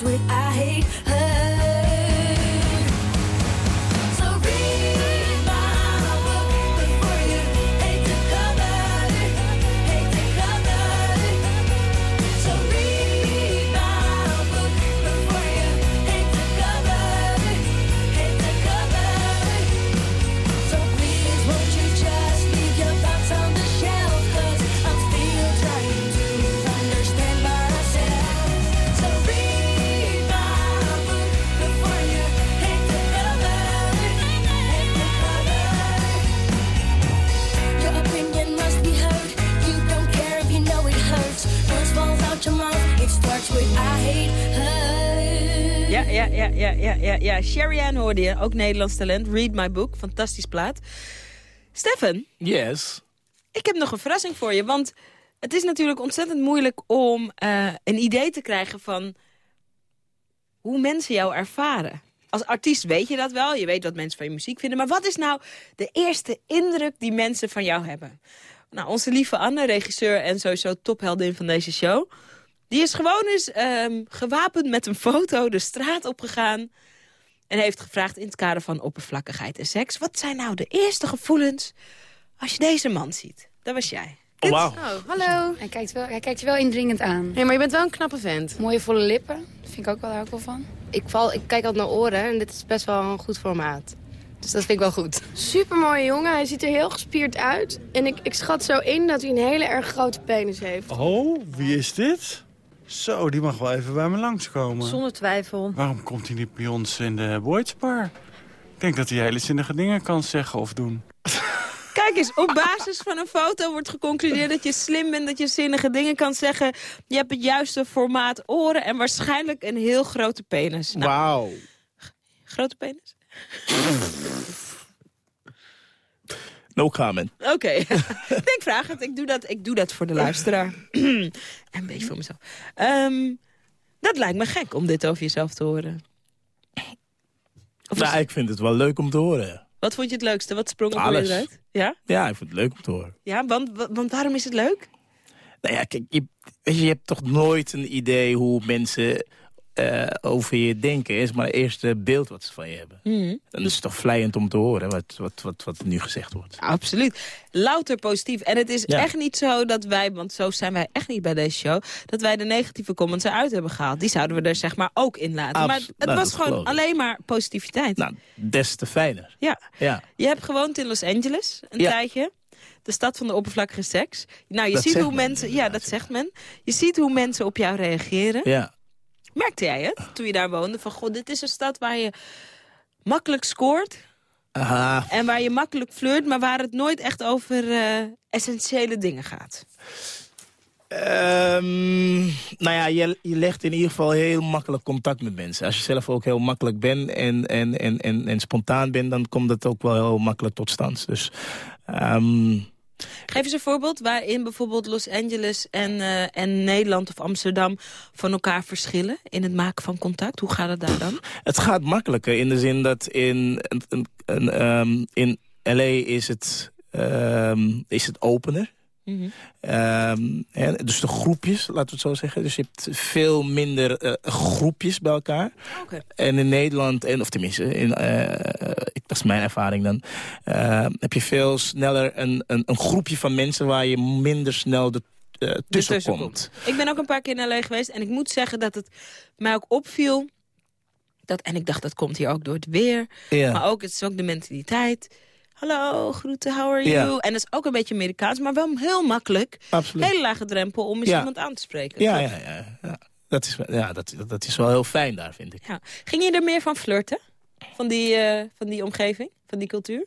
much I hate. Ja, ja, ja, ja. Sherry Ann hoorde je, ook Nederlands talent. Read My Book, fantastisch plaat. Stefan, Yes. ik heb nog een verrassing voor je. Want het is natuurlijk ontzettend moeilijk om eh, een idee te krijgen van hoe mensen jou ervaren. Als artiest weet je dat wel, je weet wat mensen van je muziek vinden. Maar wat is nou de eerste indruk die mensen van jou hebben? Nou, onze lieve Anne, regisseur en sowieso topheldin van deze show... die is gewoon eens ehm, gewapend met een foto de straat opgegaan... en heeft gevraagd in het kader van oppervlakkigheid en seks... wat zijn nou de eerste gevoelens als je deze man ziet? Dat was jij. Oh, wauw. Oh, hallo. Hij kijkt, wel, hij kijkt je wel indringend aan. Nee, maar je bent wel een knappe vent. Mooie volle lippen. Dat vind ik ook wel, daar wel van. Ik, val, ik kijk altijd naar oren en dit is best wel een goed formaat. Dus dat vind ik wel goed. Supermooie jongen. Hij ziet er heel gespierd uit. En ik, ik schat zo in dat hij een hele erg grote penis heeft. Oh, wie is dit? Zo, die mag wel even bij me langskomen. Zonder twijfel. Waarom komt hij niet bij ons in de Boyd's Bar? Ik denk dat hij hele zinnige dingen kan zeggen of doen. Kijk eens, op basis van een foto wordt geconcludeerd dat je slim bent, dat je zinnige dingen kan zeggen. Je hebt het juiste formaat oren en waarschijnlijk een heel grote penis. Nou, Wauw. Grote penis? No comment. Oké, ik vraag het. Ik doe dat, ik doe dat voor de luisteraar. en een beetje voor mezelf. Ehm, dat lijkt me gek om dit over jezelf te horen. Nou, ik vind het wel leuk om te horen. Wat vond je het leukste? Wat sprong er eruit? Ja? Ja, ik vind het leuk om te horen. Ja, want, wa- want waarom is het leuk? Nou ja, kijk, je, weet je, je hebt toch nooit een idee hoe mensen eh, over je denken. is maar het eerste beeld wat ze van je hebben. Mhm. Dan is het toch vlijend om te horen wat, wat, wat, wat nu gezegd wordt. Absoluut. Louter positief. En het is Ja. echt niet zo dat wij, want zo zijn wij echt niet bij deze show... dat wij de negatieve comments eruit hebben gehaald. Die zouden we er zeg maar ook in laten. Abs- maar het nou, was gewoon alleen maar positiviteit. Nou, des te fijner. Ja. Ja. Je hebt gewoond in Los Angeles een Ja. tijdje. De stad van de oppervlakkige seks. Nou, je Dat ziet hoe men mensen... Ja, dat zegt men. Je ziet hoe mensen op jou reageren. Ja. Merkte jij het, toen je daar woonde? Van, god, dit is een stad waar je makkelijk scoort... Aha. En waar je makkelijk flirt, maar waar het nooit echt over eh, essentiële dingen gaat. Ehm, nou ja, je, je legt in ieder geval heel makkelijk contact met mensen. Als je zelf ook heel makkelijk bent en, en, en, en, en spontaan bent... dan komt dat ook wel heel makkelijk tot stand. Dus, ehm, Geef eens een voorbeeld waarin bijvoorbeeld Los Angeles en, eh, en Nederland of Amsterdam van elkaar verschillen in het maken van contact. Hoe gaat het daar dan? het gaat makkelijker in de zin dat in, ehm, in L.A. is het, ehm, is het opener. Mhm. Ehm, hè, dus de groepjes, laten we het zo zeggen. Dus je hebt veel minder eh, groepjes bij elkaar. Oké. En in Nederland, en, of tenminste, in, ik, dat is mijn ervaring dan... eh, heb je veel sneller een, een, een groepje van mensen... waar je minder snel de, tussen komt. Ik ben ook een paar keer in L.A. geweest en ik moet zeggen dat het mij ook opviel. Dat, en ik dacht, dat komt hier ook door het weer. Ja. Maar ook, het is ook de mentaliteit. Hallo, groeten, how are Ja. you? En dat is ook een beetje Amerikaans, maar wel heel makkelijk. Absoluut. Hele lage drempel om eens Ja. iemand aan te spreken. Ja, ja, ja, ja. Dat, is, wel- ja dat, dat is wel heel fijn daar, vind ik. Ja. Ging je er meer van flirten? Van die, eh, van die omgeving? Van die cultuur?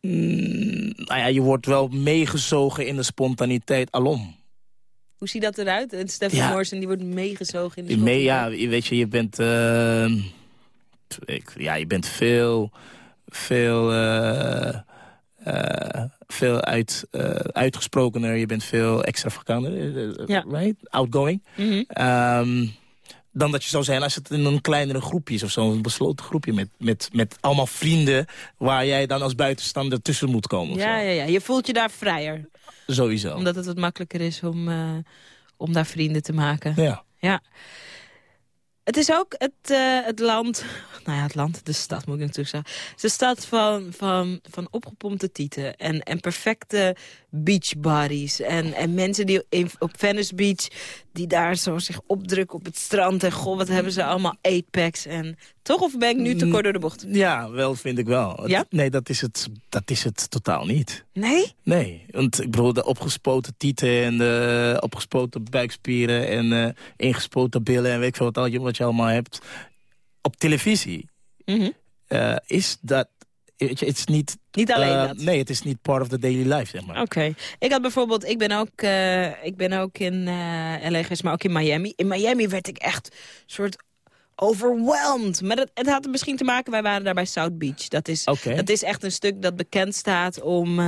Mm, nou ja, je wordt wel meegezogen in de spontaniteit alom. Hoe ziet dat eruit? En Stefan Ja. Morrison die wordt meegezogen in de Mee, ja, spontaniteit. je weet je, je bent... eh, ik, ja, je bent veel... Veel... eh, eh, veel uit, eh, uitgesprokener, je bent veel extravaganter, Ja. right? outgoing. Mhm. Ehm, dan dat je zou zijn als het in een kleinere groepje is of zo. Een besloten groepje met, met, met allemaal vrienden... waar jij dan als buitenstander tussen moet komen. Ja, ja, ja, je voelt je daar vrijer. Sowieso. Omdat het wat makkelijker is om, om daar vrienden te maken. Ja. Ja. Het is ook het eh. Het land... Nou ja, het land, de stad moet ik natuurlijk zeggen. De stad van, van, van opgepompte tieten. En, en perfecte beachbodies. En, en mensen die op Venice Beach... die daar zo zich opdrukken op het strand. En goh, wat hebben ze allemaal eightpacks. En toch, of ben ik nu te kort door de bocht? Ja, wel vind ik wel. Ja? Nee, dat is, het, dat is het totaal niet. Nee? Nee, want ik bedoel, de opgespoten tieten en de opgespoten buikspieren... en eh, ingespoten billen en weet ik veel wat, al wat je allemaal hebt. Op televisie Mhm. eh, is dat... Het is niet... Niet alleen eh, dat. Nee, het is niet part of the daily life, zeg maar. Oké. Ik had bijvoorbeeld, ik ben ook, eh, ik ben ook in eh LA geweest, maar ook in Miami. In Miami werd ik echt soort overwhelmed. Maar dat, het had er misschien te maken, wij waren daar bij South Beach. Dat is, dat is echt een stuk dat bekend staat om,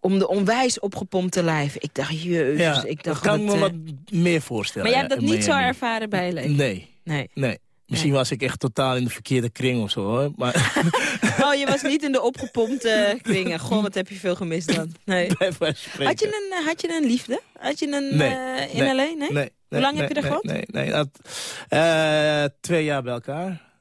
om de onwijs opgepompte lijf. Ik dacht, jezus. Ja, ik dat dacht, kan ik me wat meer voorstellen. Maar jij hebt dat niet zo ervaren bij LA? Nee. Nee. Nee. Misschien was ik echt totaal in de verkeerde kring of zo, hoor. Maar Oh, je was niet in de opgepompte kringen. Goh, wat heb je veel gemist dan. Nee. Had je, een, eh, had je een liefde? Had je een Nee. eh, in Nee. LA? Nee? Nee, Hoe nee, lang nee, heb je er nee, gehad? Nee, nee, dat, eh, twee jaar bij elkaar.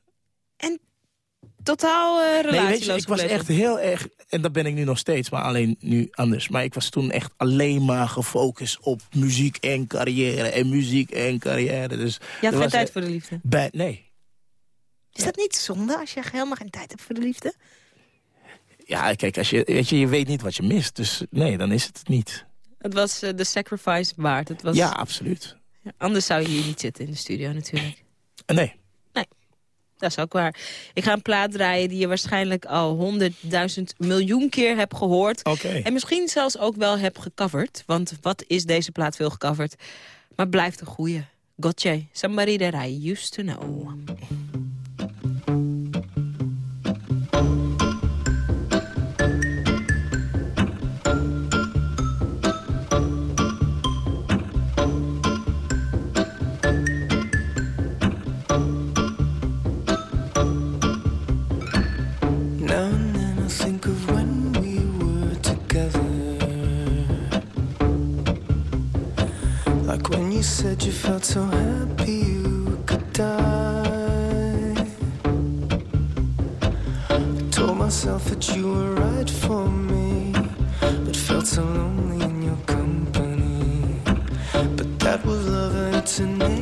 Totaal eh Nee, relatieloos weet je, ik was echt heel erg... En dat ben ik nu nog steeds, maar alleen nu anders. Maar ik was toen echt alleen maar gefocust op muziek en carrière. En muziek en carrière. Dus Je er had geen tijd echt voor de liefde. Bij, nee. Is dat niet zonde als je helemaal geen tijd hebt voor de liefde? Ja, kijk, als je, weet je, je weet niet wat je mist. Dus nee, dan is het het niet. Het was eh, de sacrifice waard. Het was... Ja, absoluut. Ja, anders zou je hier niet zitten in de studio natuurlijk. Eh, Nee. Dat is ook waar. Ik ga een plaat draaien die je waarschijnlijk al honderdduizend miljoen keer hebt gehoord. En misschien zelfs ook wel hebt gecoverd. Want wat is deze plaat veel gecoverd? Maar blijft een goeie. Gotcha. Somebody that I used to know. You said you felt so happy you could die. I told myself that you were right for me, but felt so lonely in your company. But that was love and it's an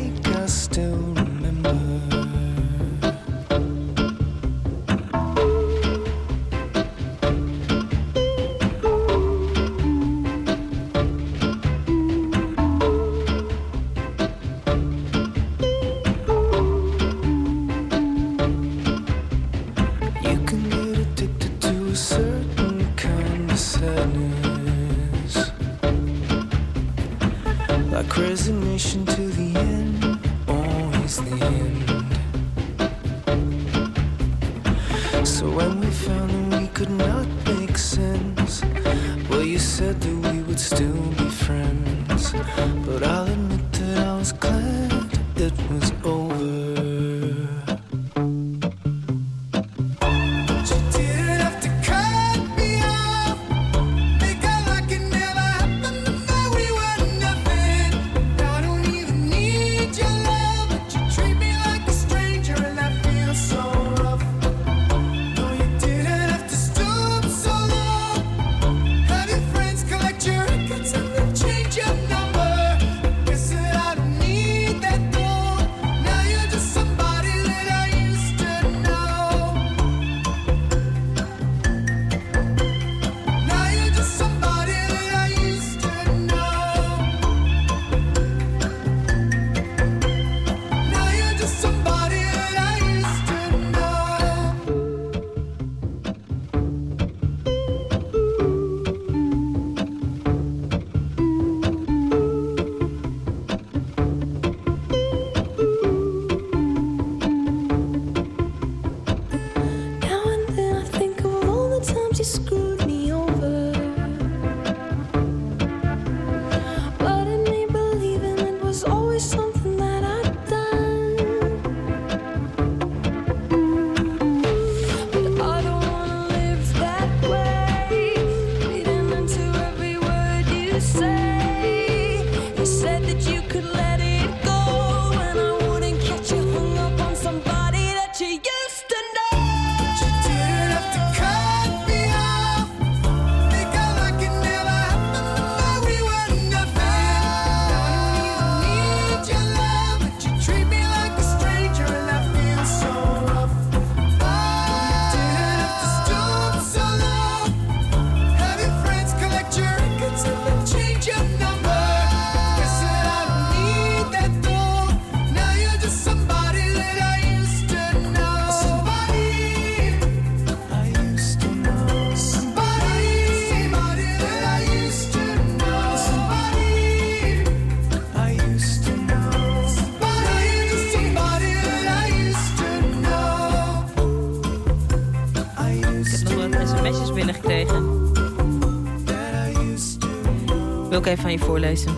even je voorlezen.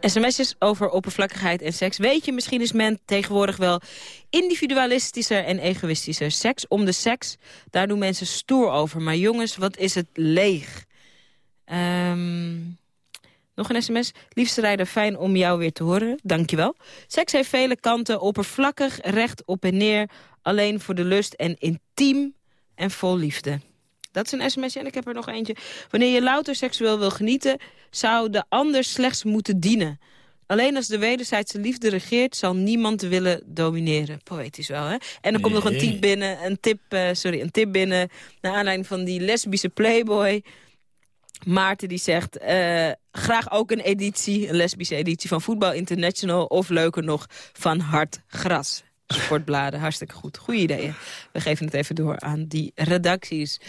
SMS'jes over oppervlakkigheid en seks. Weet je, misschien is men tegenwoordig wel individualistischer en egoïstischer. Seks om de seks, daar doen mensen stoer over. Maar jongens, wat is het leeg. Ehm, nog een sms. Liefste rijder, fijn om jou weer te horen. Dankjewel. Seks heeft vele kanten. Oppervlakkig, recht op en neer. Alleen voor de lust en intiem en vol liefde. Dat is een sms'je en ik heb er nog eentje. Wanneer je louter seksueel wil genieten... zou de ander slechts moeten dienen. Alleen als de wederzijdse liefde regeert... zal niemand willen domineren. Poëtisch wel, hè? En er komt nog een tip binnen, een tip, eh, sorry, een tip binnen... naar aanleiding van die lesbische playboy... Maarten die zegt, eh, graag ook een editie, een lesbische editie van Voetbal International... of leuker nog, van Hard Gras. Sportbladen, hartstikke goed. Goeie ideeën. We geven het even door aan die redacties.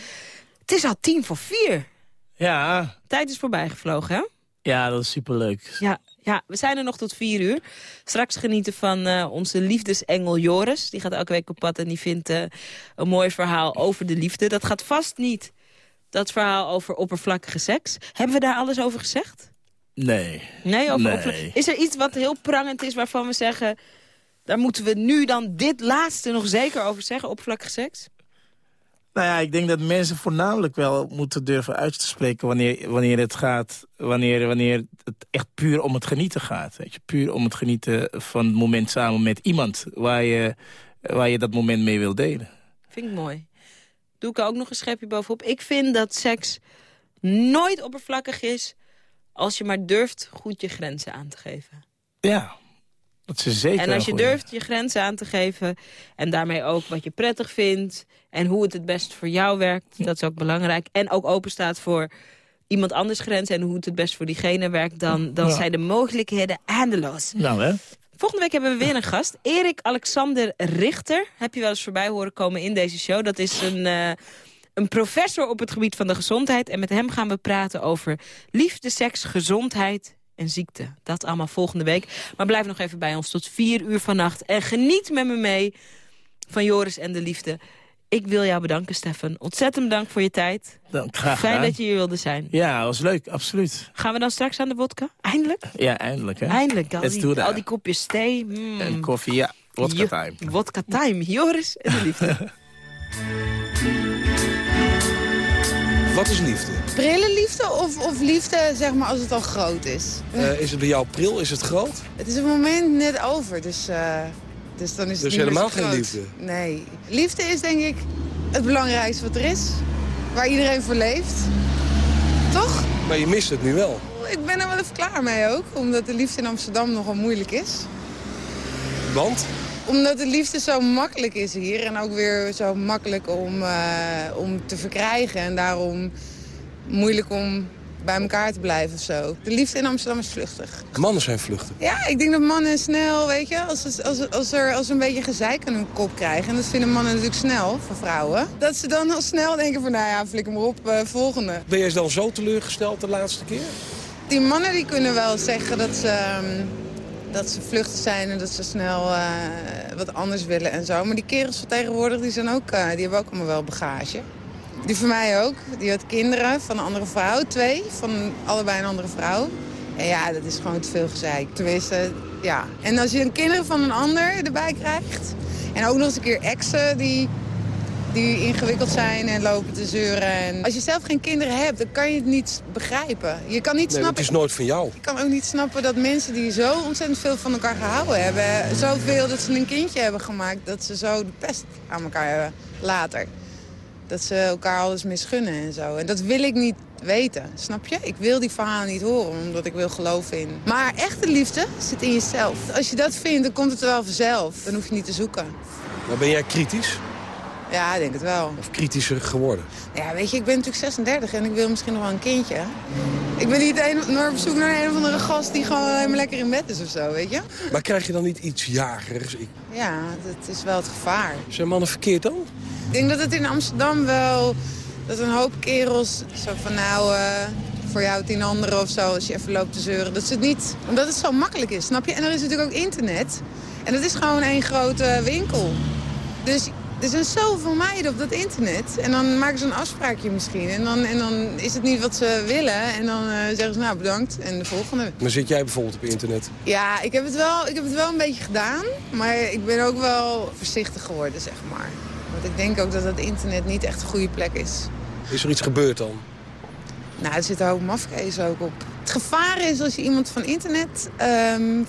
Het is al tien voor vier. Ja, Tijd is voorbij gevlogen, hè? ja dat is superleuk. Ja, ja, we zijn er nog tot vier uur. Straks genieten van eh, onze liefdesengel Joris. Die gaat elke week op pad en die vindt eh, een mooi verhaal over de liefde. Dat gaat vast niet, dat verhaal over oppervlakkige seks. Hebben we daar alles over gezegd? Nee. Nee, over Nee. Is er iets wat heel prangend is waarvan we zeggen... daar moeten we nu dan dit laatste nog zeker over zeggen, oppervlakkige seks? Nou ja, ik denk dat mensen voornamelijk wel moeten durven uit te spreken... wanneer, wanneer het gaat, wanneer, wanneer het echt puur om het genieten gaat. Weet je? Puur om het genieten van het moment samen met iemand... waar je, waar je dat moment mee wil delen. Vind ik mooi. Doe ik er ook nog een schepje bovenop. Ik vind dat seks nooit oppervlakkig is... als je maar durft goed je grenzen aan te geven. Ja, dat zeker en als je durft je grenzen aan te geven... en daarmee ook wat je prettig vindt... en hoe het het best voor jou werkt, dat is ook belangrijk. En ook open staat voor iemand anders grenzen... en hoe het het best voor diegene werkt... dan, dan Ja. zijn de mogelijkheden eindeloos. Nou hè? Volgende week hebben we weer een gast. Erik Alexander Richter. Heb je wel eens voorbij horen komen in deze show. Dat is een, eh, een professor op het gebied van de gezondheid. En met hem gaan we praten over liefde, seks, gezondheid en ziekte. Dat allemaal volgende week. Maar blijf nog even bij ons tot vier uur vannacht. En geniet met me mee van Joris en de liefde. Ik wil jou bedanken, Stefan. Ontzettend bedankt voor je tijd. Dan, graag Fijn gedaan. dat je hier wilde zijn. Ja, was leuk, absoluut. Gaan we dan straks aan de vodka? Eindelijk? Ja, eindelijk hè. Eindelijk. Al die, al die kopjes thee. Mm. En koffie, ja. Vodka Jo- time. Vodka time. Joris en de liefde. Wat is liefde? Prille liefde of, of liefde zeg maar als het al groot is? Eh, is het bij jou pril? Is het groot? Het is op het moment net over, dus, eh, dus dan is het Dus niet helemaal geen groot. liefde? Nee. Liefde is denk ik het belangrijkste wat er is. Waar iedereen voor leeft. Toch? Maar je mist het nu wel. Ik ben er wel even klaar mee ook. Omdat de liefde in Amsterdam nogal moeilijk is. Want? Omdat de liefde zo makkelijk is hier. En ook weer zo makkelijk om, eh, om te verkrijgen. En daarom moeilijk om bij elkaar te blijven of zo. De liefde in Amsterdam is vluchtig. Mannen zijn vluchten. Ja, ik denk dat mannen snel, weet je, als, het- als, als, er, als ze een beetje gezeik aan hun kop krijgen... en dat vinden mannen natuurlijk snel, van vrouwen... dat ze dan al snel denken van, nou ja, flikker maar op, eh, volgende. Ben jij dan zo teleurgesteld de laatste keer? Die mannen die kunnen wel zeggen dat ze, ehm, dat ze vluchtig zijn... en dat ze snel eh, wat anders willen en zo. Maar die kerels van tegenwoordig, die, zijn ook, eh, die hebben ook allemaal wel bagage. Die van mij ook. Die had kinderen van een andere vrouw, twee, van allebei een andere vrouw. En ja, dat is gewoon te veel gezeik. Tenminste, ja. En als je een kinderen van een ander erbij krijgt... en ook nog eens een keer exen die, die ingewikkeld zijn en lopen te zeuren. En als je zelf geen kinderen hebt, dan kan je het niet begrijpen. Je kan niet Nee, snappen... het is nooit van jou. Ik kan ook niet snappen dat mensen die zo ontzettend veel van elkaar gehouden hebben... zoveel dat ze een kindje hebben gemaakt, dat ze zo de pest aan elkaar hebben later. Dat ze elkaar alles misgunnen en zo. En dat wil ik niet weten, snap je? Ik wil die verhalen niet horen, omdat ik wil geloven in. Maar echte liefde zit in jezelf. Als je dat vindt, dan komt het er wel vanzelf. Dan hoef je niet te zoeken. Maar ben jij kritisch? Ja, ik denk het wel. Of kritischer geworden? Ja, weet je, ik ben natuurlijk 36 en ik wil misschien nog wel een kindje. Ik ben niet naar op zoek naar een of andere gast die gewoon helemaal lekker in bed is of zo, weet je? Maar krijg je dan niet iets jagers? Ik... Ja, dat is wel het gevaar. Zijn mannen verkeerd dan? Ik denk dat het in Amsterdam wel... dat een hoop kerels zo van nou... eh, voor jou tien anderen of zo, als je even loopt te zeuren. Dat ze het niet... Omdat het zo makkelijk is, snap je? En er is natuurlijk ook internet. En het is gewoon één grote winkel. Dus er zijn zoveel meiden op dat internet. En dan maken ze een afspraakje misschien. En dan, en dan is het niet wat ze willen. En dan eh, zeggen ze nou bedankt en de volgende. Maar zit jij bijvoorbeeld op internet? Ja, ik heb, het wel, ik heb het wel een beetje gedaan. Maar ik ben ook wel voorzichtig geworden, zeg maar. Want ik denk ook dat het internet niet echt een goede plek is. Is er iets gebeurd dan? Nou, er zitten ook mafkezen ook op. Het gevaar is als je iemand van internet ehm,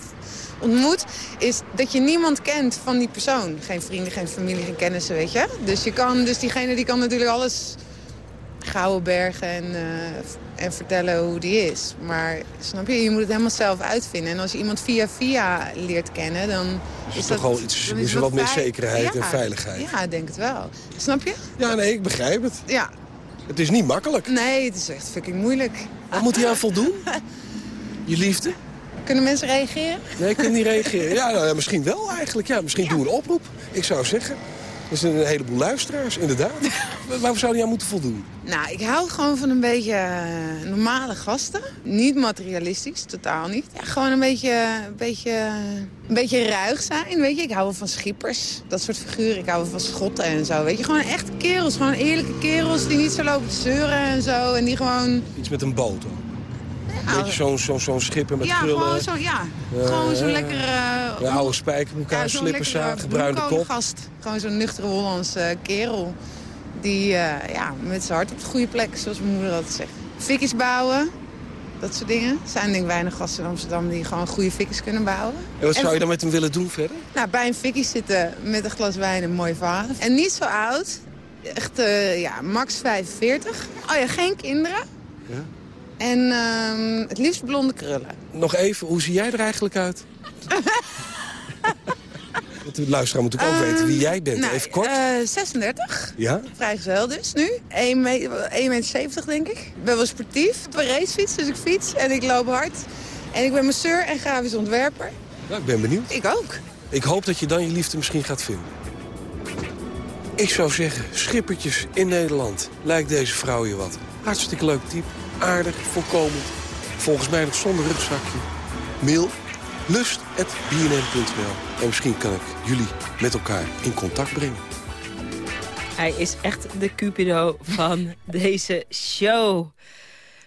ontmoet... is dat je niemand kent van die persoon. Geen vrienden, geen familie, geen kennissen, weet je. Dus, je kan, dus diegene die kan natuurlijk alles gouden bergen en, eh, en vertellen hoe die is. Maar snap je, je moet het helemaal zelf uitvinden. En als je iemand via via leert kennen, dan is, is dat... toch wel iets- is er wat meer zekerheid en veiligheid. Ja, ik denk het wel. Snap je? Ja, nee, ik begrijp het. Ja. Het is niet makkelijk. Nee, het is echt fucking moeilijk. Wat moet hij aan voldoen? Je liefde? Kunnen mensen reageren? Nee, ik kan niet reageren. Ja, nou, ja, misschien wel eigenlijk. Ja, misschien doe een oproep. Ik zou zeggen. Er zijn een heleboel luisteraars, inderdaad. Waarom zou hij aan moeten voldoen? Nou, ik hou gewoon van een beetje eh, normale gasten. Niet materialistisch, totaal niet. Ja, gewoon een beetje, een, beetje, een beetje ruig zijn, weet je. Ik hou wel van schippers, dat soort figuren. Ik hou wel van schotten en zo, weet je. Gewoon echte kerels, gewoon eerlijke kerels die niet zo lopen te zeuren en zo. En die gewoon... Iets met een boot, hoor. Een beetje zo'n zo'n schipper met ja, krullen. gewoon zo, ja. Eh, gewoon zo'n eh, lekkere... eh, oude spijkerbroek aan, ja, slippers lekkere aan, gebruinde kop. gast. Gewoon zo'n nuchtere Hollandse eh, kerel. Die ja, met zijn hart op de goede plek, zoals mijn moeder altijd zegt. Fikkies bouwen, dat soort dingen. Er zijn denk ik weinig gasten in Amsterdam die gewoon goede fikkies kunnen bouwen. En wat zou je dan met hem willen doen verder? Nou, bij een fikkie zitten met een glas wijn en mooi verhaal. En niet zo oud. Echt, ja, max 45. Oh ja, geen kinderen. Ja. En ehm, het liefst blonde krullen. Nog even, hoe zie jij er eigenlijk uit? Want de luisteraar moet ook weten wie jij bent. Nou, even kort. eh, 36. ja? Vrijgezel dus nu. 1 meter, 1 meter 70 denk ik. Ik ben wel sportief. Ik heb een racefiets, dus ik fiets en ik loop hard. En ik ben masseur en grafisch ontwerper. Nou, ik ben benieuwd. Ik ook. Ik hoop dat je dan je liefde misschien gaat vinden. Ik zou zeggen, schippertjes in Nederland. Lijkt deze vrouw je wat. Hartstikke leuk type. Aardig, voorkomend. Volgens mij nog zonder rugzakje. Mail lust.bnn.nl En misschien kan ik jullie met elkaar in contact brengen. Hij is echt de cupido van deze show.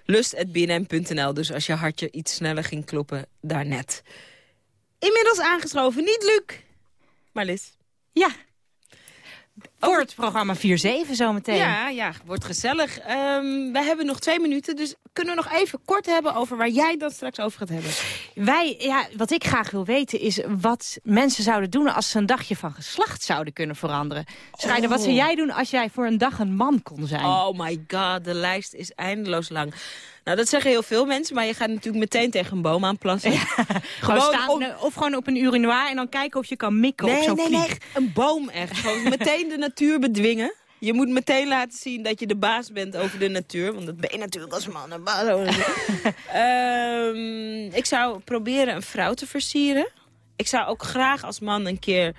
Lust.bnm.nl, dus als je hartje iets sneller ging kloppen daarnet. Inmiddels aangeschoven, niet Luc, maar Liz. Ja. Voor het programma 4-7 zometeen. Ja, ja, wordt gezellig. Ehm, we hebben nog twee minuten, dus kunnen we nog even kort hebben over waar jij dat straks over gaat hebben? Wij, ja, wat ik graag wil weten is wat mensen zouden doen als ze een dagje van geslacht zouden kunnen veranderen. Schrijder, wat zou Oh. jij doen als jij voor een dag een man kon zijn? Oh my god, de lijst is eindeloos lang. Nou, dat zeggen heel veel mensen, maar je gaat natuurlijk meteen tegen een boom aanplassen. Gewoon staan, Of gewoon op een urinoir en dan kijken of je kan mikken op Nee, zo'n nee, vlieg. nee, een boom echt. Gewoon meteen de natuur bedwingen. Je moet meteen laten zien dat je de baas bent over de natuur. Want dat ben je natuurlijk als man. een baas Ehm, ik zou proberen een vrouw te versieren. Ik zou ook graag als man een keer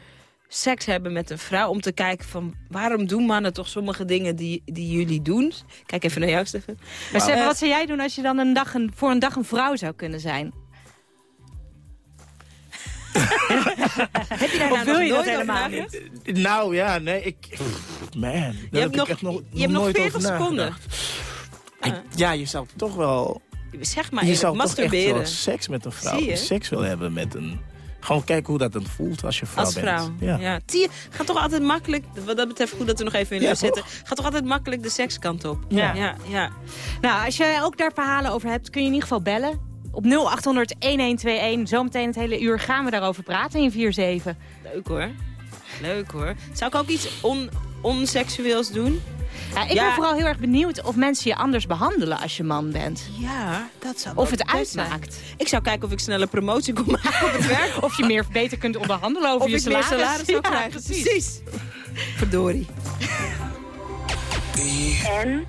seks hebben met een vrouw... om te kijken van waarom doen mannen toch sommige dingen die, die jullie doen. Kijk even naar jou, Stefan. Maar Stefan, Eh, wat zou jij doen als je dan een dag een, voor een dag een vrouw zou kunnen zijn? Heb je daar nou wil nog je dat helemaal nagedacht? Nou ja, nee, ik... Man, Je hebt heb nog, ik echt nog, je hebt nog nooit 40 over seconden. Ik- ja, je zou toch wel... Zeg maar je zou toch echt masturberen. wel seks met een vrouw. Seks willen hebben met een... Gewoon kijken hoe dat dan voelt als je vrouw Als vrouw. bent. Ja. Zie je, gaat toch altijd makkelijk, wat dat betreft goed dat we nog even in Ja, de zitten. Gaat toch altijd makkelijk de sekskant op. Ja. ja, ja. Nou, als jij ook daar verhalen over hebt, kun je in ieder geval bellen. Op 0800-1121. Zometeen het hele uur gaan we daarover praten in 4-7. Leuk hoor. Leuk hoor. Zou ik ook iets on, onseksueels doen? Ja, ik ben vooral heel erg benieuwd of mensen je anders behandelen als je man bent. Ja, dat zou Of het zijn. uitmaakt. Ik zou kijken of ik snelle promotie kon maken op het werk. Of je meer beter kunt onderhandelen over of je ik meer salaris. salaris zou Ja, krijgen. precies. Precies. Verdorie. En?